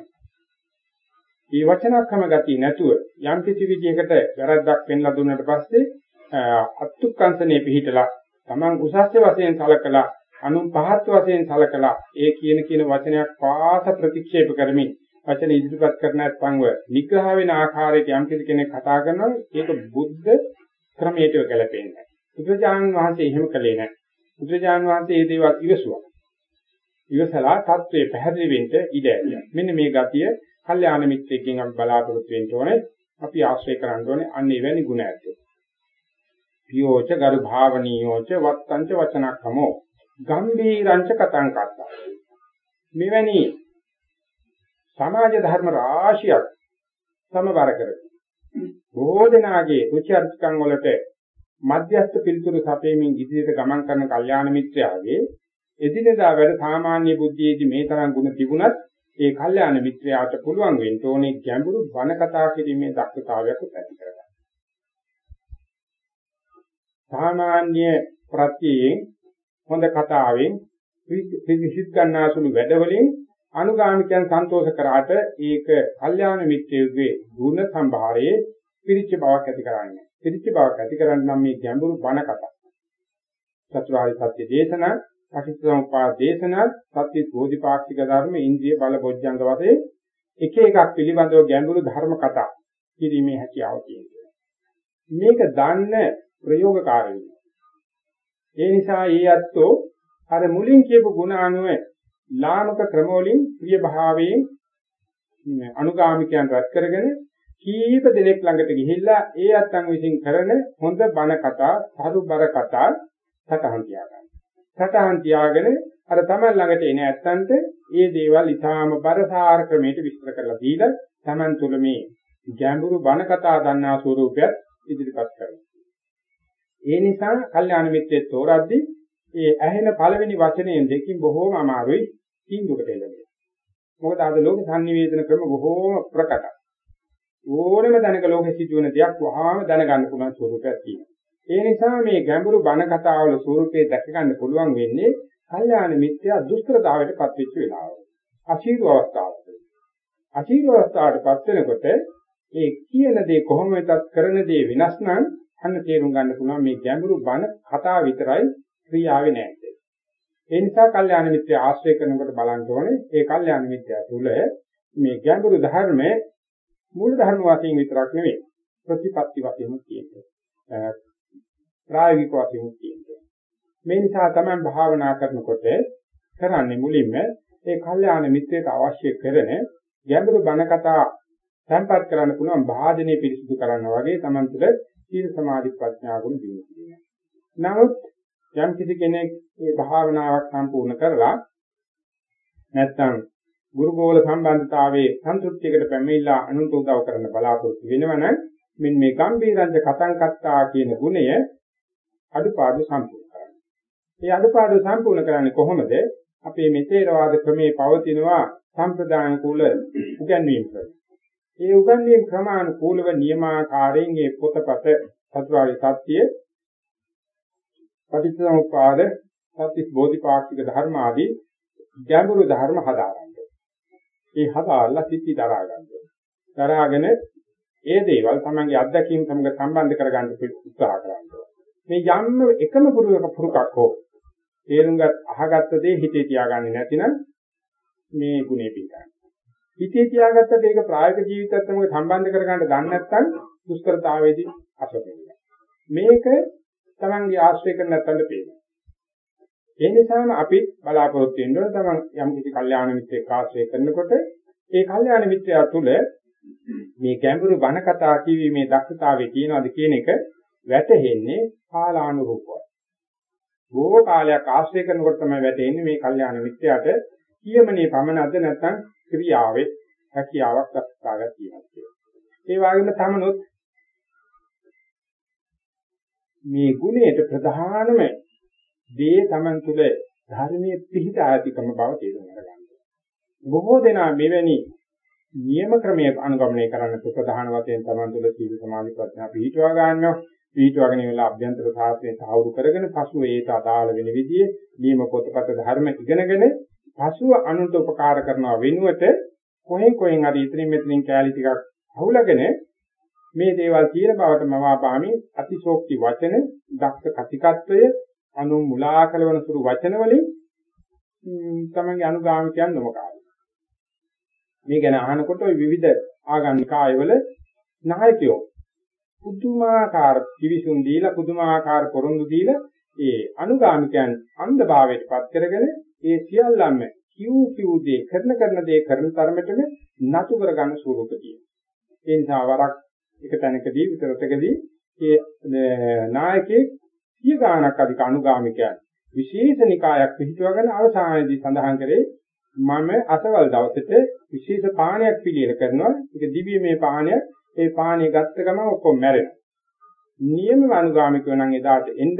මේ වචනක්‍රම ගතිය නැතුව යම් කිසි විදිහකට වැරද්දක් පෙන්ලා දුන්නාට පස්සේ අත්ුක්කංශනේ පිහිටලා Taman උසස්්‍ය වශයෙන් සලකලා අනුන් පහත් වශයෙන් සලකලා ඒ කියන කියන වචනයක් පාස ප්‍රතික්ෂේප කරමින් වචන ඉදිරිපත් කරන නැත්නම්ව නිග්‍රහ වෙන ආකාරයට යම් කෙනෙක් කතා කරනවා ඒක බුද්ධ ක්‍රමයට ගැලපෙන්නේ. බුදුජානක වහන්සේ එහෙම කළේ නැහැ. බුදුජානක වහන්සේ මේ දේවල් ඉවසුවා. ඉවසලා தત્ත්වයේ පැහැදිලි වෙන්න ඉඩ ඇරියා. මෙන්න මේ ගතිය කල්යාණ මිත්‍රයෙක්ගෙන් අපි බලාපොරොත්තු වෙන්න ඕනේ. අපි ආශ්‍රය කරන්න ඕනේ අන්න එවැනි ගුණ ඇත්තෝ. පියෝච ගරු භාවනීයෝච වත්තංච වචනක්කමෝ ගම්බීරංච කතං කත්තා. මෙවැනි සමාජ ධර්ම රාශියක් සමබර කරගන්න. බොහෝ දෙනාගේ රුචි අරුචිකම් වලට මධ්‍යස්ථ පිළිතුරු සපයමින් ඉදිරියට ගමන් කරන කල්යාණ මිත්‍රයාගේ එදිනෙදා වැඩ සාමාන්‍ය බුද්ධියේදී මේ තරම් ගුණ තිබුණත් ඒ කල්යාණ මිත්‍රයාට පුළුවන් වෙන්න ඕනේ ගැඹුරු බණ කතා කිරීමේ දක්ෂතාවයක් ඇති කරගන්න. සාමාන්‍ය ප්‍රත්‍යයෙන් හොඳ කතාවෙන් පිළිසිත් ගන්නාසුළු වැඩවලින් අනුගාමිකයන් සන්තෝෂ කරාට ඒක කල්යාණ මිත්‍රයෙකුගේ ගුණ සම්භාරයේ පිරිච්ච බවක් ඇති කරන්නේ. පිරිච්ච බවක් ඇති කරන්න නම් මේ ගැඹුරු බණ කතා. චතුරාර්ය සත්‍ය දේශනා, අටිච්චසමුප්පාද දේශනා, සත්‍ය බෝධිපාක්ෂික ධර්ම, ඉන්ද්‍රිය බල බොජ්ජංග වශයෙන් එක එකක් පිළිබඳව ගැඹුරු ධර්ම කතා කිරීමේ හැකියාව තියෙනවා. මේක දන්න ප්‍රයෝගකාරී ඒ නිසා ඊ ඇත්තෝ අර මුලින් කියපු ගුණ අනුව ලාමක ක්‍රමවලින් ප්‍රිය භාවයෙන් අනුගාමිකයන් රැස් කරගෙන කීප දෙනෙක් ළඟට ගිහිල්ලා ඒ අත්තන් විසින් කරන හොඳ බණ කතා, සාරුබර කතා සටහන් තියාගන්න. සටහන් තියාගෙන අර තමන් ළඟට එන ඇත්තන්ට ඒ දේවල් ඊටාම බරසාර ක්‍රමයට විස්තර කරලා දීලා තමන් තුළ මේ ගැඹුරු බණ කතා දන්නා ස්වරූපයත් ඉදිරිපත් කරනවා. ඒ නිසා කල්යාණ මිත්‍රයෙක් තෝරද්දී ඒ ඇහෙන පළවෙනි වචනයෙන් දෙකින් බොහෝම අමාරුයි තීන්දුවකට එළඹෙන්න. මොකද අද ලෝක sannivedana ක්‍රම බොහෝම ප්‍රකටයි. ඕනම දැනක ලෝකෙ සිදුවන දෙයක් වහාම දැනගන්න පුළුවන් ස්වරූපයක් තියෙනවා. ඒ නිසා මේ ගැඹුරු බණ කතාවල ස්වරූපේ දැක ගන්න පුළුවන් වෙන්නේ කල්යාණ මිත්‍යා දුෂ්කරතාවයටපත් වෙච්ච වෙලාවක. අශීර්ව අවස්ථාවක. අශීර්ව අවස්ථාවටපත් වෙනකොට ඒ කියන දේ කොහොම වෙතත් කරන දේ වෙනස් නම් අන්න තේරුම් ගන්න පුළුවන් මේ ගැඹුරු බණ කතා විතරයි ක්‍රියාවේ නැහැ. ඒ නිසා කල්යාණ මිත්‍ය ආශ්‍රය කරනකොට බලන්න ඕනේ ඒ කල්යාණ මිත්‍ය තුළ මේ ගැඹුරු ධර්මයේ මූල ධර්ම වශයෙන් විතරක් නෙවෙයි ප්‍රතිපත්ති වශයෙන් තියෙනවා. ප්‍රායෝගික වශයෙන් තියෙනවා. මේ නිසා තමයි භාවනා කරනකොට කරන්නේ මුලින්ම ඒ කල්යාණ මිත්‍රයට අවශ්‍ය කරන ගැඹුරු බණ කතා සම්පත් කරන්න පුළුවන් භාජනය පිරිසිදු කරනවා වගේ Taman තුළ සීල සමාධි ප්‍රඥා ගුණ දිනු කිරීම. නමුත් යම් කිසි කෙනෙක් මේ භාවනාවක් සම්පූර්ණ කරලා නැත්නම් ගුරුගෝල සම්බන්ධතාවයේ සන්තුෂ්ටියකට පැමිණලා අනුන්ට උදව් කරන්න බලාපොරොත්තු වෙනවනම් මෙන්න මේ ගම්බීරංජ කතං කත්තා කියන ගුණය අඩුපාඩු සම්පූර්ණ කරන්න. ඒ අඩුපාඩු සම්පූර්ණ කරන්නේ කොහොමද? අපේ මෙතේරවාද ක්‍රමේ පවතිනවා සම්ප්‍රදාන කුල උගන්වීම ක්‍රම. ඒ උගන්වීම ක්‍රමානුකූලව නියමාකාරයෙන් මේ පොතපත චතුරාර්ය සත්‍ය පටිච්චසමුප්පාද සත්‍ය බෝධිපාක්ෂික ධර්ම ආදී ගැඹුරු ධර්ම හදාගන්න. ඒ හදාලා සිටි දරා ගන්න. දරාගෙන ඒ දේවල් තමන්ගේ අත්දැකීම් සමග සම්බන්ධ කරගන්න උත්සාහ කරනවා. මේ යන්න එකම පුරුක පුරුකක් හෝ තේරුම් ගත් අහගත්ත දේ හිතේ තියාගන්නේ නැතිනම් මේ ගුණේ පිටාන. හිතේ තියාගත්තට ඒක ප්‍රායෝගික ජීවිතයත් සමග සම්බන්ධ කරගන්න දන්නේ නැත්නම් දුෂ්කරතාවේදී අසපෙන්නේ. මේක තමන්ගේ ආශ්‍රය කරන නැත්නම් පේනවා. ඒ නිසාම අපි බලාපොරොත්තු වෙන්න ඕන තමන් යම් කිසි කල්යාණ මිත්‍රෙක් ආශ්‍රය කරනකොට ඒ කල්යාණ මිත්‍රයා තුළ මේ ගැඹුරු බණ කතා කියීමේ දක්ෂතාවය තියනවාද කියන එක වැටහෙන්නේ කාලානුරූපව. බොහෝ කාලයක් ආශ්‍රය කරනකොට තමයි වැටෙන්නේ මේ කල්යාණ මිත්‍රයාට කියමනේ පමණද නැත්නම් ක්‍රියාවේ හැකියාවක් දක්වාගත තියෙනවා. ඒ වගේම තමනුත් මේ ගුණයට ප්‍රධානම දේ තමන් තුළ ධර්මයේ පිහිට ආධිකම බව තේරුම් ගන්න. බොහෝ දෙනා මෙවැනි නියම ක්‍රමයේ අනුගමනය කරන්න ප්‍රධාන වශයෙන් තමන් තුළ සීල සමාධි ප්‍රඥා පිහිටවා ගන්නවා. පිහිටවගෙන ඉවලා අභ්‍යන්තර සාසනය සාහවුරු කරගෙන පසුව ඒට අදාළ වෙන විදිහේ නියම පොතපත ධර්ම ඉගෙනගෙන පසුව අනුන්ට උපකාර කරනවා වෙනුවට කොහෙන් කොහෙන් හරි ඉතින් මෙතනින් කැලී ටිකක් අහුලගෙන මේ දේවල් කියන බවට මවාපාමින් අතිශෝක්ති වචන දක්ෂ කතිකත්වය අනු මුලා කලවන සුළු වචන වලින් තමන්ගේ අනුගාමිකයන් නොමකාරයි. මේ ගැන අහනකොට ওই විවිධ ආගමික ආයවල නායකයෝ පුදුමාකාර කිවිසුම් දීලා පුදුමාකාර පොරොන්දු දීලා ඒ අනුගාමිකයන් අන්ධභාවයට පත් කරගෙන ඒ සියල්ලම කිව් කිව් දේ කරන කරන දේ කරන තරමටම නතු කරගන්න ස්වරූපතියි. ඒ නිසා වරක් එක තැනකදී විතරතකදී ඒ නායකයෙක් සිය ගානක් අධික අනුගාමිකයන් විශේෂ නිකායක් පිළිතුවගෙන අවසානයේදී සඳහන් කරේ මම අසවල් දවසට විශේෂ පානයක් පිළියෙල කරනවා. ඒක දිව්‍යමය පානයක්. ඒ පානිය ගත්ත ගමන් ඔක්කොම මැරෙනවා. නියම අනුගාමිකව නම් එදාට එන්න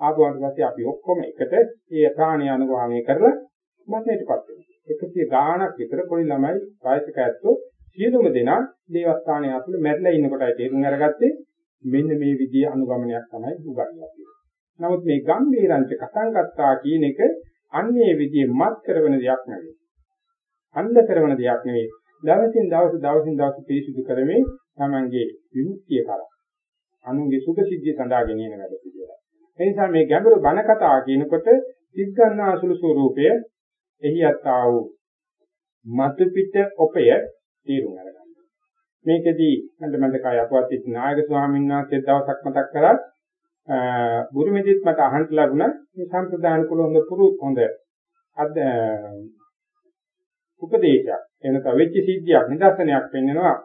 ආපුවාට පස්සේ අපි ඔක්කොම එකට ඒ පානිය අනුගාමී කරලා මතයටපත් වෙනවා. 100 ගාණක් විතර පොඩි ළමයි වයසක ඇත්තෝ සියලුම දෙනා දේවස්ථානයේ අතුල මැරිලා ඉන්න කොටයි තේරුම් අරගත්තේ මෙන්න මේ විදිය අනුගමනයක් තමයි උගන්වන්නේ. නමුත් මේ ගම්බීරංච කතං ගත්තා කියන එක අන්නේ විදිය මත් කරන දෙයක් නෙවෙයි. අන්ධ කරන දෙයක් නෙවෙයි. දවසින් දවස දවසින් දවස පිරිසිදු කරමින් තමන්ගේ විමුක්තිය කරා. අනුන්ගේ සුඛ සිද්ධිය සඳහා ගෙනියන වැඩ පිළිවෙල. ඒ නිසා මේ ගැඹුරු බණ කතා කියනකොට සිග්ගන්නා අසුළු ස්වરૂපය එහි යත්තා වූ මතු පිට ඔපය තීරුම් අරගන්න. මේකෙදී මන්ද මන්ද කය අපවත් සිට නායක ස්වාමීන් වහන්සේ දවසක් මතක් කරා බුරුමෙදිත් මට අහන්න ලැබුණා මේ සම්ප්‍රදාන කුල හොඳ පුරු හොඳ අද උපදේශයක් එනත වෙච්ච සිද්ධියක් නිදර්ශනයක් පෙන්වනවා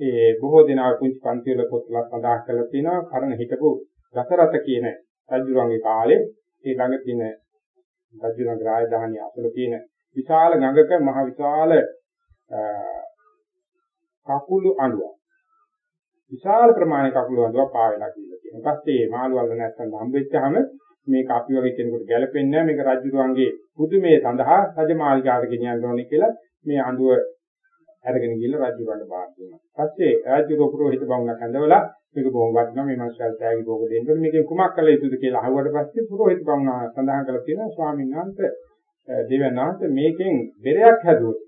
ඒ බොහෝ දෙනා කුංචි පන්ති වල පොත්වල සඳහන් කරලා තියෙනවා කරණ හිටපු දසරත කියන රජුරන්ගේ කාලේ ඒ ළඟ තියෙන රජුරන්ගේ රාජධානිය අසල තියෙන විශාල ගඟක මහ විශාල කකුළු අඬුවක්. විශාල ප්‍රමාණයක කකුළු අඬුවක් පාවෙලා කියලා කියනවා. ඊපස්සේ මේ මාළුවල්ල නැත්තම් හම්බෙච්චාම මේක අපි වගේ කෙනෙකුට ගැලපෙන්නේ නැහැ. මේක රජුරුවන්ගේ පුදුමේ සඳහා රජමාලිගාවට ගෙනියන්න ඕනේ කියලා මේ අඬුව අරගෙන ගිහලා රජුරන්ට බාර දුන්නා. පස්සේ රාජ්‍ය පුරෝහිත බමුණක් හඳවලා මේක බොහොම වටිනවා මේ මනුස්සයාට ත්‍යාගී භෝග දෙන්න ඕනේ. මේකෙන් කුමක් කළ යුතුද කියලා අහුවට පස්සේ පුරෝහිත බමුණා සඳහන් කළා කියලා ස්වාමීන් වහන්සේ දෙවනාන්ත මේකෙන් බෙරයක් හැදුවොත්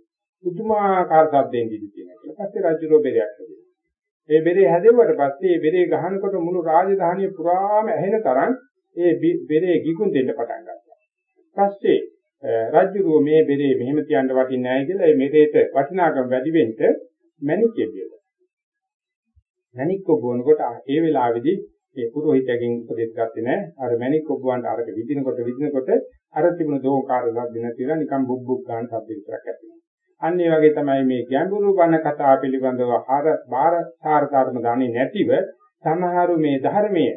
පුදුමාකාර සද්දෙන් දිවි කියනවා. ඊට පස්සේ රාජ්‍යරෝ බෙරයක් හැදුවා. ඒ බෙරේ හැදෙව්වට පස්සේ ඒ බෙරේ ගහනකොට මුළු රාජධානිය පුරාම ඇහෙන තරම් ඒ බෙරේ ගිගුම් දෙන්න පටන් ගත්තා. පස්සේ රාජ්‍යරුව මේ බෙරේ මෙහෙම තියන්න වටින්නේ නැහැ කියලා ඒ මෙරේට වටිනාකම වැඩි වෙන්න මැණික් කියනවා. මැණික් කොබවනකොට ඒ වෙලාවේදී ඒ පුරোহিතගෙන් උපදෙස් ගත්තේ නැහැ. අර මැණික් කොබවන්න අරක විදිනකොට විදිනකොට අර තිබුණ දෝංකාර සද්ද නැතිලා නිකන් බුබ් බුබ් ගන්න සද්ද විතරක් ඇති වෙනවා. අන්න ඒ වගේ තමයි මේ ගැඹුරු බණ කතා පිළිබඳව හර බාර සාරකාරම දන්නේ නැතිව සමහරු මේ ධර්මයේ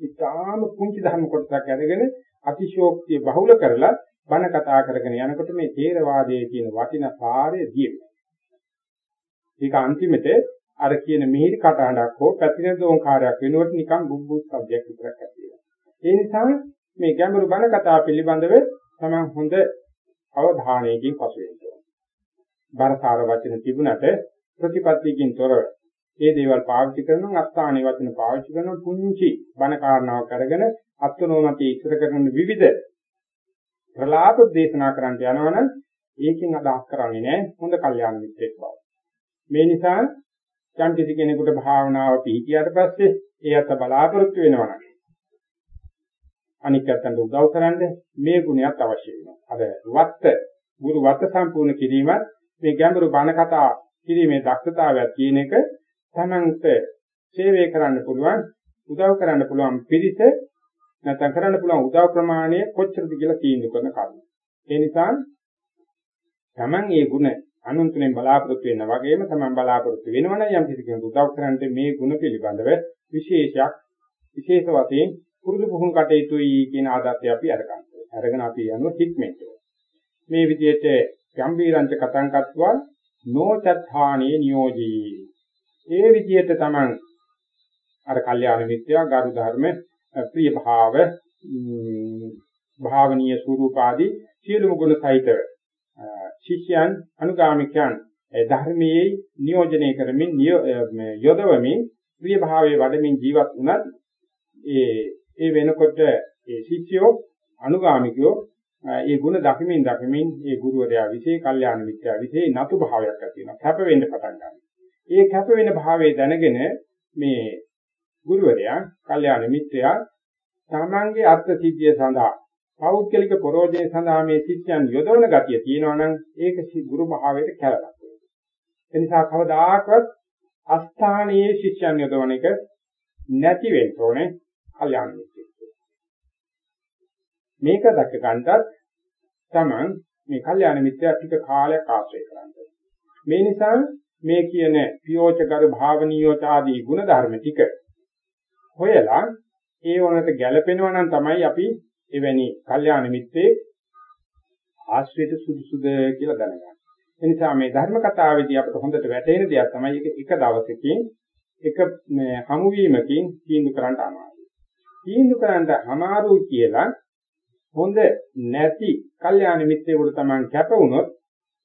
ඉතාම කුංචි ධර්ම කොටසක් අරගෙන අතිශෝක්තිය බහුල කරලා බණ කතා කරගෙන යනකොට මේ තේරවාදයේ කියන වටින සාරය දියෙනවා. ඒක අන්තිමට අර කියන මිහිරි කටහඬක් හෝ පැතිරෙන දෝංකාරයක් වෙනුවට නිකන් බුබ්බුත් සබ්ජෙක්ට් විතරක් ඇති වෙනවා. ඒ නිසා මේ ගැඹුරු බණ කතා පිළිබඳව තමයි හොඳ අවධානයකින් පසු වෙන්න ඕනේ. බරසාර වචන තිබුණට ප්‍රතිපත්තියකින් තොරව මේ දේවල් පාවිච්චි කරනවා අස්ථානේ වචන පාවිච්චි කරනවා පුංචි බණ කාරණාවක් අරගෙන අත්නෝමතී ඉස්සර කරන විවිධ ප්‍රලාප දේශනා කරන්න යනවනම් ඒකෙන් අදහස් කරන්නේ නැහැ හොඳ කල්යාණ මිත්‍රෙක් බව. මේ නිසා යම් කිසි කෙනෙකුට භාවනාව පිළිකියට පස්සේ ඒ අත බලාපොරොත්තු වෙනවනම් අනික් අතට උදව් කරන්න මේ ගුණයක් අවශ්‍ය වෙනවා. අද වත්ත ගුරු වත්ත සම්පූර්ණ කිරීමත් මේ ගැඹුරු බණ කතා කිරීමේ දක්ෂතාවයක් කියන එක තමන්ට සේවය කරන්න පුළුවන් උදව් කරන්න පුළුවන් පිරිස නැත්නම් කරන්න පුළුවන් උදව් ප්‍රමාණය කොච්චරද කියලා තීන්දුව කරන කරුණ. ඒ නිසා තමන් ඒ ಗುಣ අනුන්තුනෙන් බලාපොරොත්තු වෙනා වගේම තමන් බලාපොරොත්තු වෙනවනම් යම් කිසි කෙනෙකුට උදව් කරන්නට මේ ಗುಣ පිළිබඳව විශේෂයක් විශේෂ වශයෙන් පුරුදු පුහුණු කටයුතුයි කියන ආදර්ශය අපි අරගන්න. අරගෙන අපි යනවා හික්මෙන්ට. මේ විදිහට ගම්බීරංච කතං කත්වා නොචත්හානේ නියෝජී. ඒ විදිහට තමන් අර කල්යාණ මිත්‍යා ගරු ධර්ම ප්‍රිය භාව භාවනීය ස්වરૂප ආදී සියලුම ගුණ සහිතව ශිෂ්‍යයන් අනුගාමිකයන් ධර්මයේ නියෝජනය කරමින් යොදවමින් ප්‍රිය භාවයේ වඩමින් ජීවත් වුණත් ඒ ඒ වෙනකොට ඒ ශිෂ්‍යෝ අනුගාමිකයෝ ඒ ගුණ දකිමින් දකිමින් ඒ ගුරුවරයා විශේෂ කල්යාණ මිත්‍යා විශේෂ නතු භාවයක් ඇති වෙනවා කැප වෙන්න පටන් ගන්නවා. ඒ කැප වෙන භාවයේ දැනගෙන මේ ගුරුවරයා කල්යාණ මිත්‍රයා තමන්ගේ අර්ථ සිද්ධිය සඳහා පෞද්ගලික ප්‍රෝජනය සඳහා මේ ශිෂ්‍යයන් යොදවන ගතිය තියෙනවා නම් ඒක ගුරු භාවයට කැලලක්. ඒ නිසා කවදාකවත් අස්ථානීය ශිෂ්‍යයන් යොදවන එක නැති වෙන්න ඕනේ කල්යාණ මිත්‍රෙක්. මේක දැක ගන්නත් තමන් මේ කල්යාණ මිත්‍යා ටික කාලයක් ආශ්‍රය කරන්න. මේ නිසා මේ කියන පියෝචකර භාවනීයෝච ආදී ගුණ ධර්ම ටික හොයලා ඒ වුණට ගැළපෙනවා නම් තමයි අපි එවැනි කල්යාණ මිත්‍රේ ආශ්‍රිත සුදුසුද කියලා දැනගන්න. ඒ නිසා මේ ධර්ම කතාවේදී අපිට හොඳට වැටහෙන දෙයක් තමයි එක දවසකින් එක හමු වීමකින් තීන්දුව කරන්න අමාරුයි. තීන්දුව කරන්න අමාරුයි කියලා හොඳ නැති කල්යාණ මිත්‍රයෙකුට Taman කැප වුණොත්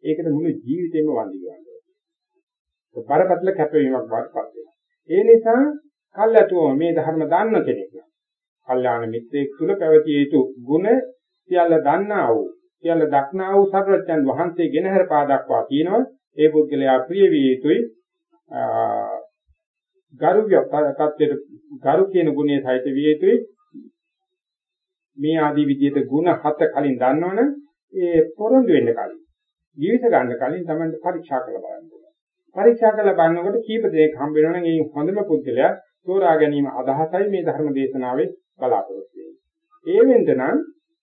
ඒකට මුළු ජීවිතේම වඳි ගන්නවා. බරපතල කැපවීමක් වඩපත් වෙනවා. ඒ නිසා කල්ැතුව මේ ධර්ම දන්න කෙනෙක්. නම් කල්යාණ මිත්‍රයෙක් තුල පැවතිය යුතු ගුණ සියල්ල දන්නා වූ සියල්ල දක්නා වූ සර්වඥන් වහන්සේ ගෙනහැර පාදක්වා කියනවා. ඒ පුද්ගලයා ප්‍රිය විය යුතුයි. ගරුවිය තත්ත්වයට ගරු කියන ගුණය සහිත විය යුතුයි. මේ ආදී විදිහට ಗುಣ හත කලින් දන්නවනම් ඒ පොරොන්දු වෙන්න කලින්. ජීවිත ගන්න කලින් තමයි පරීක්ෂා කරලා බලන්න ඕනේ. පරීක්ෂා කරලා බලනකොට කීප දෙනෙක් හම්බ වෙනවනම් ඒ හොඳම පුද්ගලයා තෝරා ගැනීම අදහසයි මේ ධර්ම දේශනාවේ බලාපොරොත්තු වෙන්නේ. ඒ වෙන්දනම්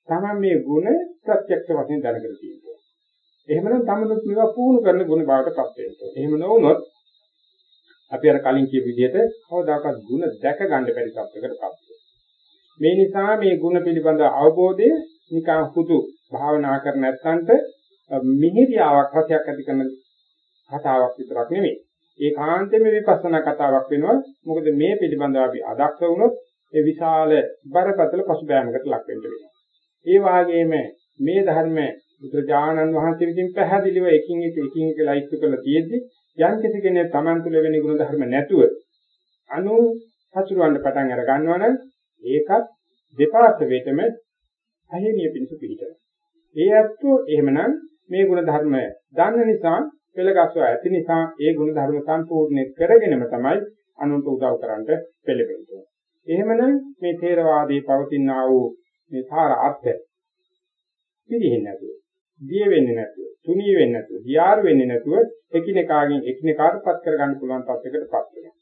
තමන් මේ ගුණ ප්‍රත්‍යක්ෂ වශයෙන් දැනගෙන තියෙනවා. එහෙමනම් තමනුත් මේවා පුහුණු කරන ගුණ බවට පත් වෙනවා. එහෙම නොවුනොත් අපි අර කලින් කියපු විදිහට කවදාකවත් ගුණ දැක ගන්න බැරි තත්ත්වයකට පත් වෙනවා. මේ නිසා මේ ගුණ පිළිබඳ අවබෝධය නිකන් හුදු භාවනා කර නැත්නම්ට මිහිරියාවක් හසයක් ඇති කරන කතාවක් විතරක් නෙමෙයි. ඒ කාන්තේම විපස්සනා කතාවක් වෙනවා. මොකද මේ පිළිබඳව අපි අදක්ෂ වුණොත් ඒ විශාල බරපතල පසුබෑමකට ලක් වෙන්න වෙනවා. ඒ වාගේම මේ ධර්ම බුදුජානන් වහන්සේ විසින් පැහැදිලිව එකින් එක එකින් එක ලයිස්තු කරලා තියෙද්දි යම් කිසි කෙනෙක් Taman තුල වෙන ගුණ ධර්ම නැතුව අනු හසුරවන්න පටන් අර ගන්නවනම් ඒකත් දෙපාර්ශ්වයටම අහිමිය පිණිස පිළිතන. ඒ ඇත්තෝ එහෙමනම් මේ ගුණ ධර්ම දන්න නිසා පෙළගස්වා ඇති නිසා ඒ ගුණ ධර්ම සම්පූර්ණ කරගෙනම තමයි අනුන්ට උදව් කරන්නට පෙළඹෙන්නේ. එහෙමනම් මේ ථේරවාදී පවතිනා වූ මේ සාර අර්ථය පිළිහෙන්නේ නැතුව, දිය වෙන්නේ නැතුව, තුනී වෙන්නේ නැතුව, දියාරු වෙන්නේ නැතුව එකිනෙකාගෙන් එකිනෙකාටපත් කරගන්න පුළුවන් තත්යකටපත් වෙනවා.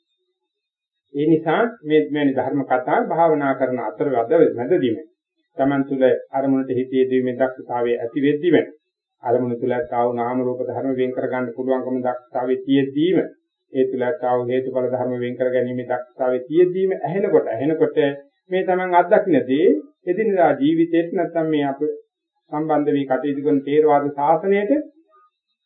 ඒ නිසා මේ මෙවැනි ධර්ම කතා භාවනා කරන අතර මැදදීම තමන් තුළ අරමුණට හිතේ දීමේ දක්ෂතාවය ඇති වෙද්දීම අරමුණ තුළ තාව නාම රූප ධර්ම වෙන් කර ගන්න පුළුවන්කම දක්ෂතාවයේ තියෙද්දීම ඒ තුළ තාව හේතුඵල ධර්ම වෙන් කර ගැනීමේ දක්ෂතාවයේ තියෙද්දීම ඇහෙනකොට ඇහෙනකොට මේ තමන් අත්දකින්නදී එදිනදා ජීවිතේට නැත්නම් මේ අප සම්බන්ධ වී කටයුතු කරන තේරවාද ශාසනයට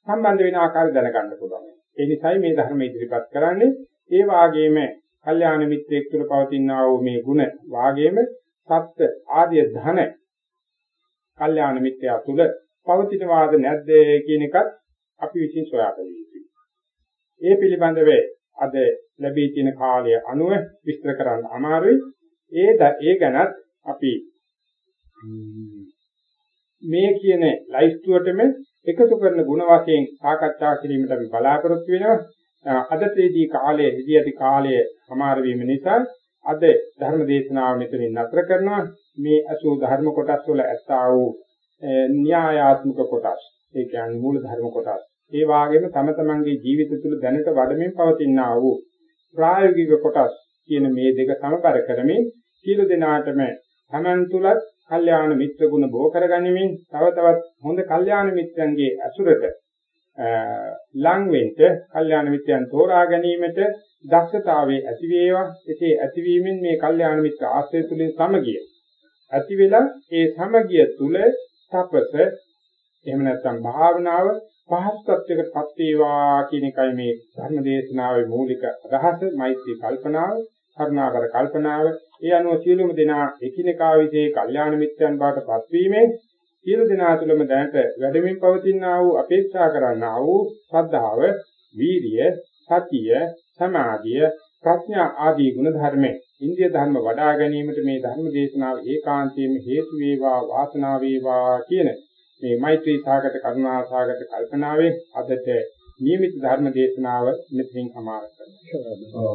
සම්බන්ධ වෙන ආකාරය දැනගන්න පුළුවන්. ඒ නිසායි මේ ධර්ම ඉදිරිපත් කරන්නේ. ඒ වාගේම කල්යාණ මිත්‍රයෙක් තුළ පවතිනා වූ මේ ಗುಣ වාගේම සත්‍ය ආදී ධන කල්යාණ මිත්‍යා තුල පවතිනවාද නැද්ද කියන එකත් අපි විසින් සොයා බලන්න යුතුයි. ඒ පිළිබඳව අද ලැබී තියෙන කාලය අනුව විස්තර කරන්න අමාරුයි. ඒ ඒ ගැනත් අපි මේ කියන ලයිස්තුවටම එකතු කරන ಗುಣ වශයෙන් සාකච්ඡා කිරීමට අපි බලාපොරොත්තු වෙනවා. අද තේදී කාලයේ ඉදියටි කාලයේ සමාර වීම නිසා අද ධර්ම දේශනාව මෙතනින් නතර කරනවා. මේ අසු ධර්ම කොටස් වල ඇත්තා වූ න්‍යායාත්මක කොටස්. ඒ කියන්නේ මූල ධර්ම කොටස්. ඒ වාගේම තම තමන්ගේ ජීවිත තුළ දැනට වඩමින් පවතිනා වූ ප්‍රායෝගික කොටස් කියන මේ දෙක සමබර කරමින් සියලු දෙනාටම තමන් තුලත් කල්යාණ මිත්‍ර ගුණ බෝ කරගනිමින් තව තවත් හොඳ කල්යාණ මිත්‍රයන්ගේ අසුරට ලං වෙන්න කල්යාණ මිත්‍රයන් තෝරා ගැනීමට දක්ෂතාවයේ ඇති වේවා. එසේ ඇතිවීමෙන් මේ කල්යාණ මිත්‍ර ආශ්‍රය තුලින් සමගිය ඇති වෙලා ඒ සමගිය තුල තපස එහෙම නැත්නම් භාවනාව පහස්ත්වයකටපත් වේවා කියන එකයි මේ ධර්ම දේශනාවේ මූලික අදහස මෛත්‍රී කල්පනාව කරුණාකර කල්පනාව. ඒ අනුව සියලුම දෙනා එකිනෙකා විසේ කල්යාණ මිත්‍යයන් බවට පත්වීමෙන් සියලු දෙනා තුළම දැනට වැඩමින් පවතිනා වූ අපේක්ෂා කරන්නා වූ ශ්‍රද්ධාව වීරිය සතිය සමාධිය ප්‍රඥා ආදී ගුණ ධර්මයේ ඉන්දිය ධර්ම වඩා ගැනීමට මේ ධර්ම දේශනාව ඒකාන්තයෙන්ම හේතු වේවා වාසනාව වේවා කියන මේ මෛත්‍රී සාගත කරුණා සාගත කල්පනාවේ අදට නියමිත ධර්ම දේශනාව මෙතනින් අමාර කරනවා.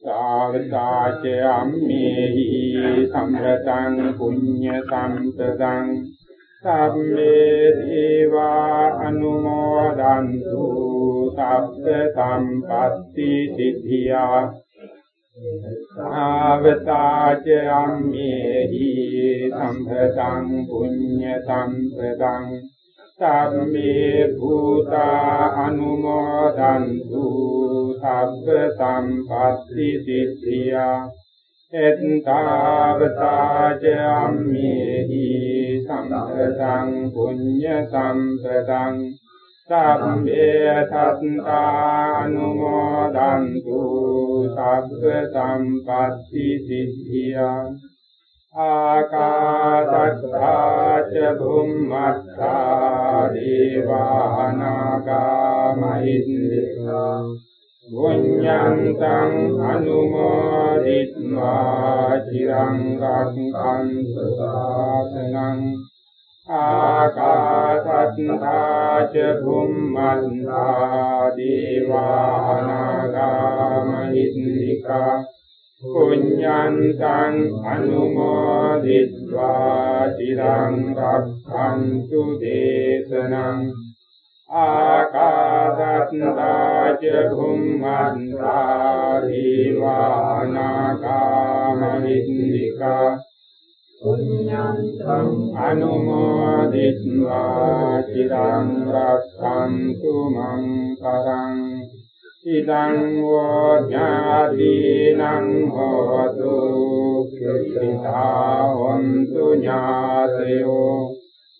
සාවදාච අම්මේහි සම්රතං පුඤ්ඤ සම්පදං සම්මේ දේවා අනුමෝදන්තු සබ්බ සම්පatti සිද්ධියා. ආවතාච අම්මේහි සම්පතං පුඤ්ඤ සම්පතං සම්මේ භූතා අනුමෝදන්තු සබ්බ සම්පatti සිද්ධියා. එත්තාවතාච අම්මේහි සම්පතං පුඤ්ඤ සම්පතං සම්මේ සත්තානුමෝදන්තු සබ්බ සම්පatti සිද්ධියා ආකාශත්තා ච භුම්මත්තා දේවානාගා මහින්දිකා පුඤ්ඤන්තං අනුමෝදිත්වා චිරං රක්ඛං සසාසනං ආකාසත්තා ච භුම්මන්තා දේවානාගාමහිත්‍තිකා පුඤ්ඤන්තං අනුමෝදිත්වා චිරං රක්ඛන්තු දේශනං ආකාදත්තාච භුම්මන්තා දීවානාගාමවිද්దికා පුඤ්ඤන්තං අනුමෝදිත්වා චිරං රක්ඛන්තු මං කරං ඉදං වෝ ඥාදීනං හෝතු කිරිතා වന്തു ඥාතයෝ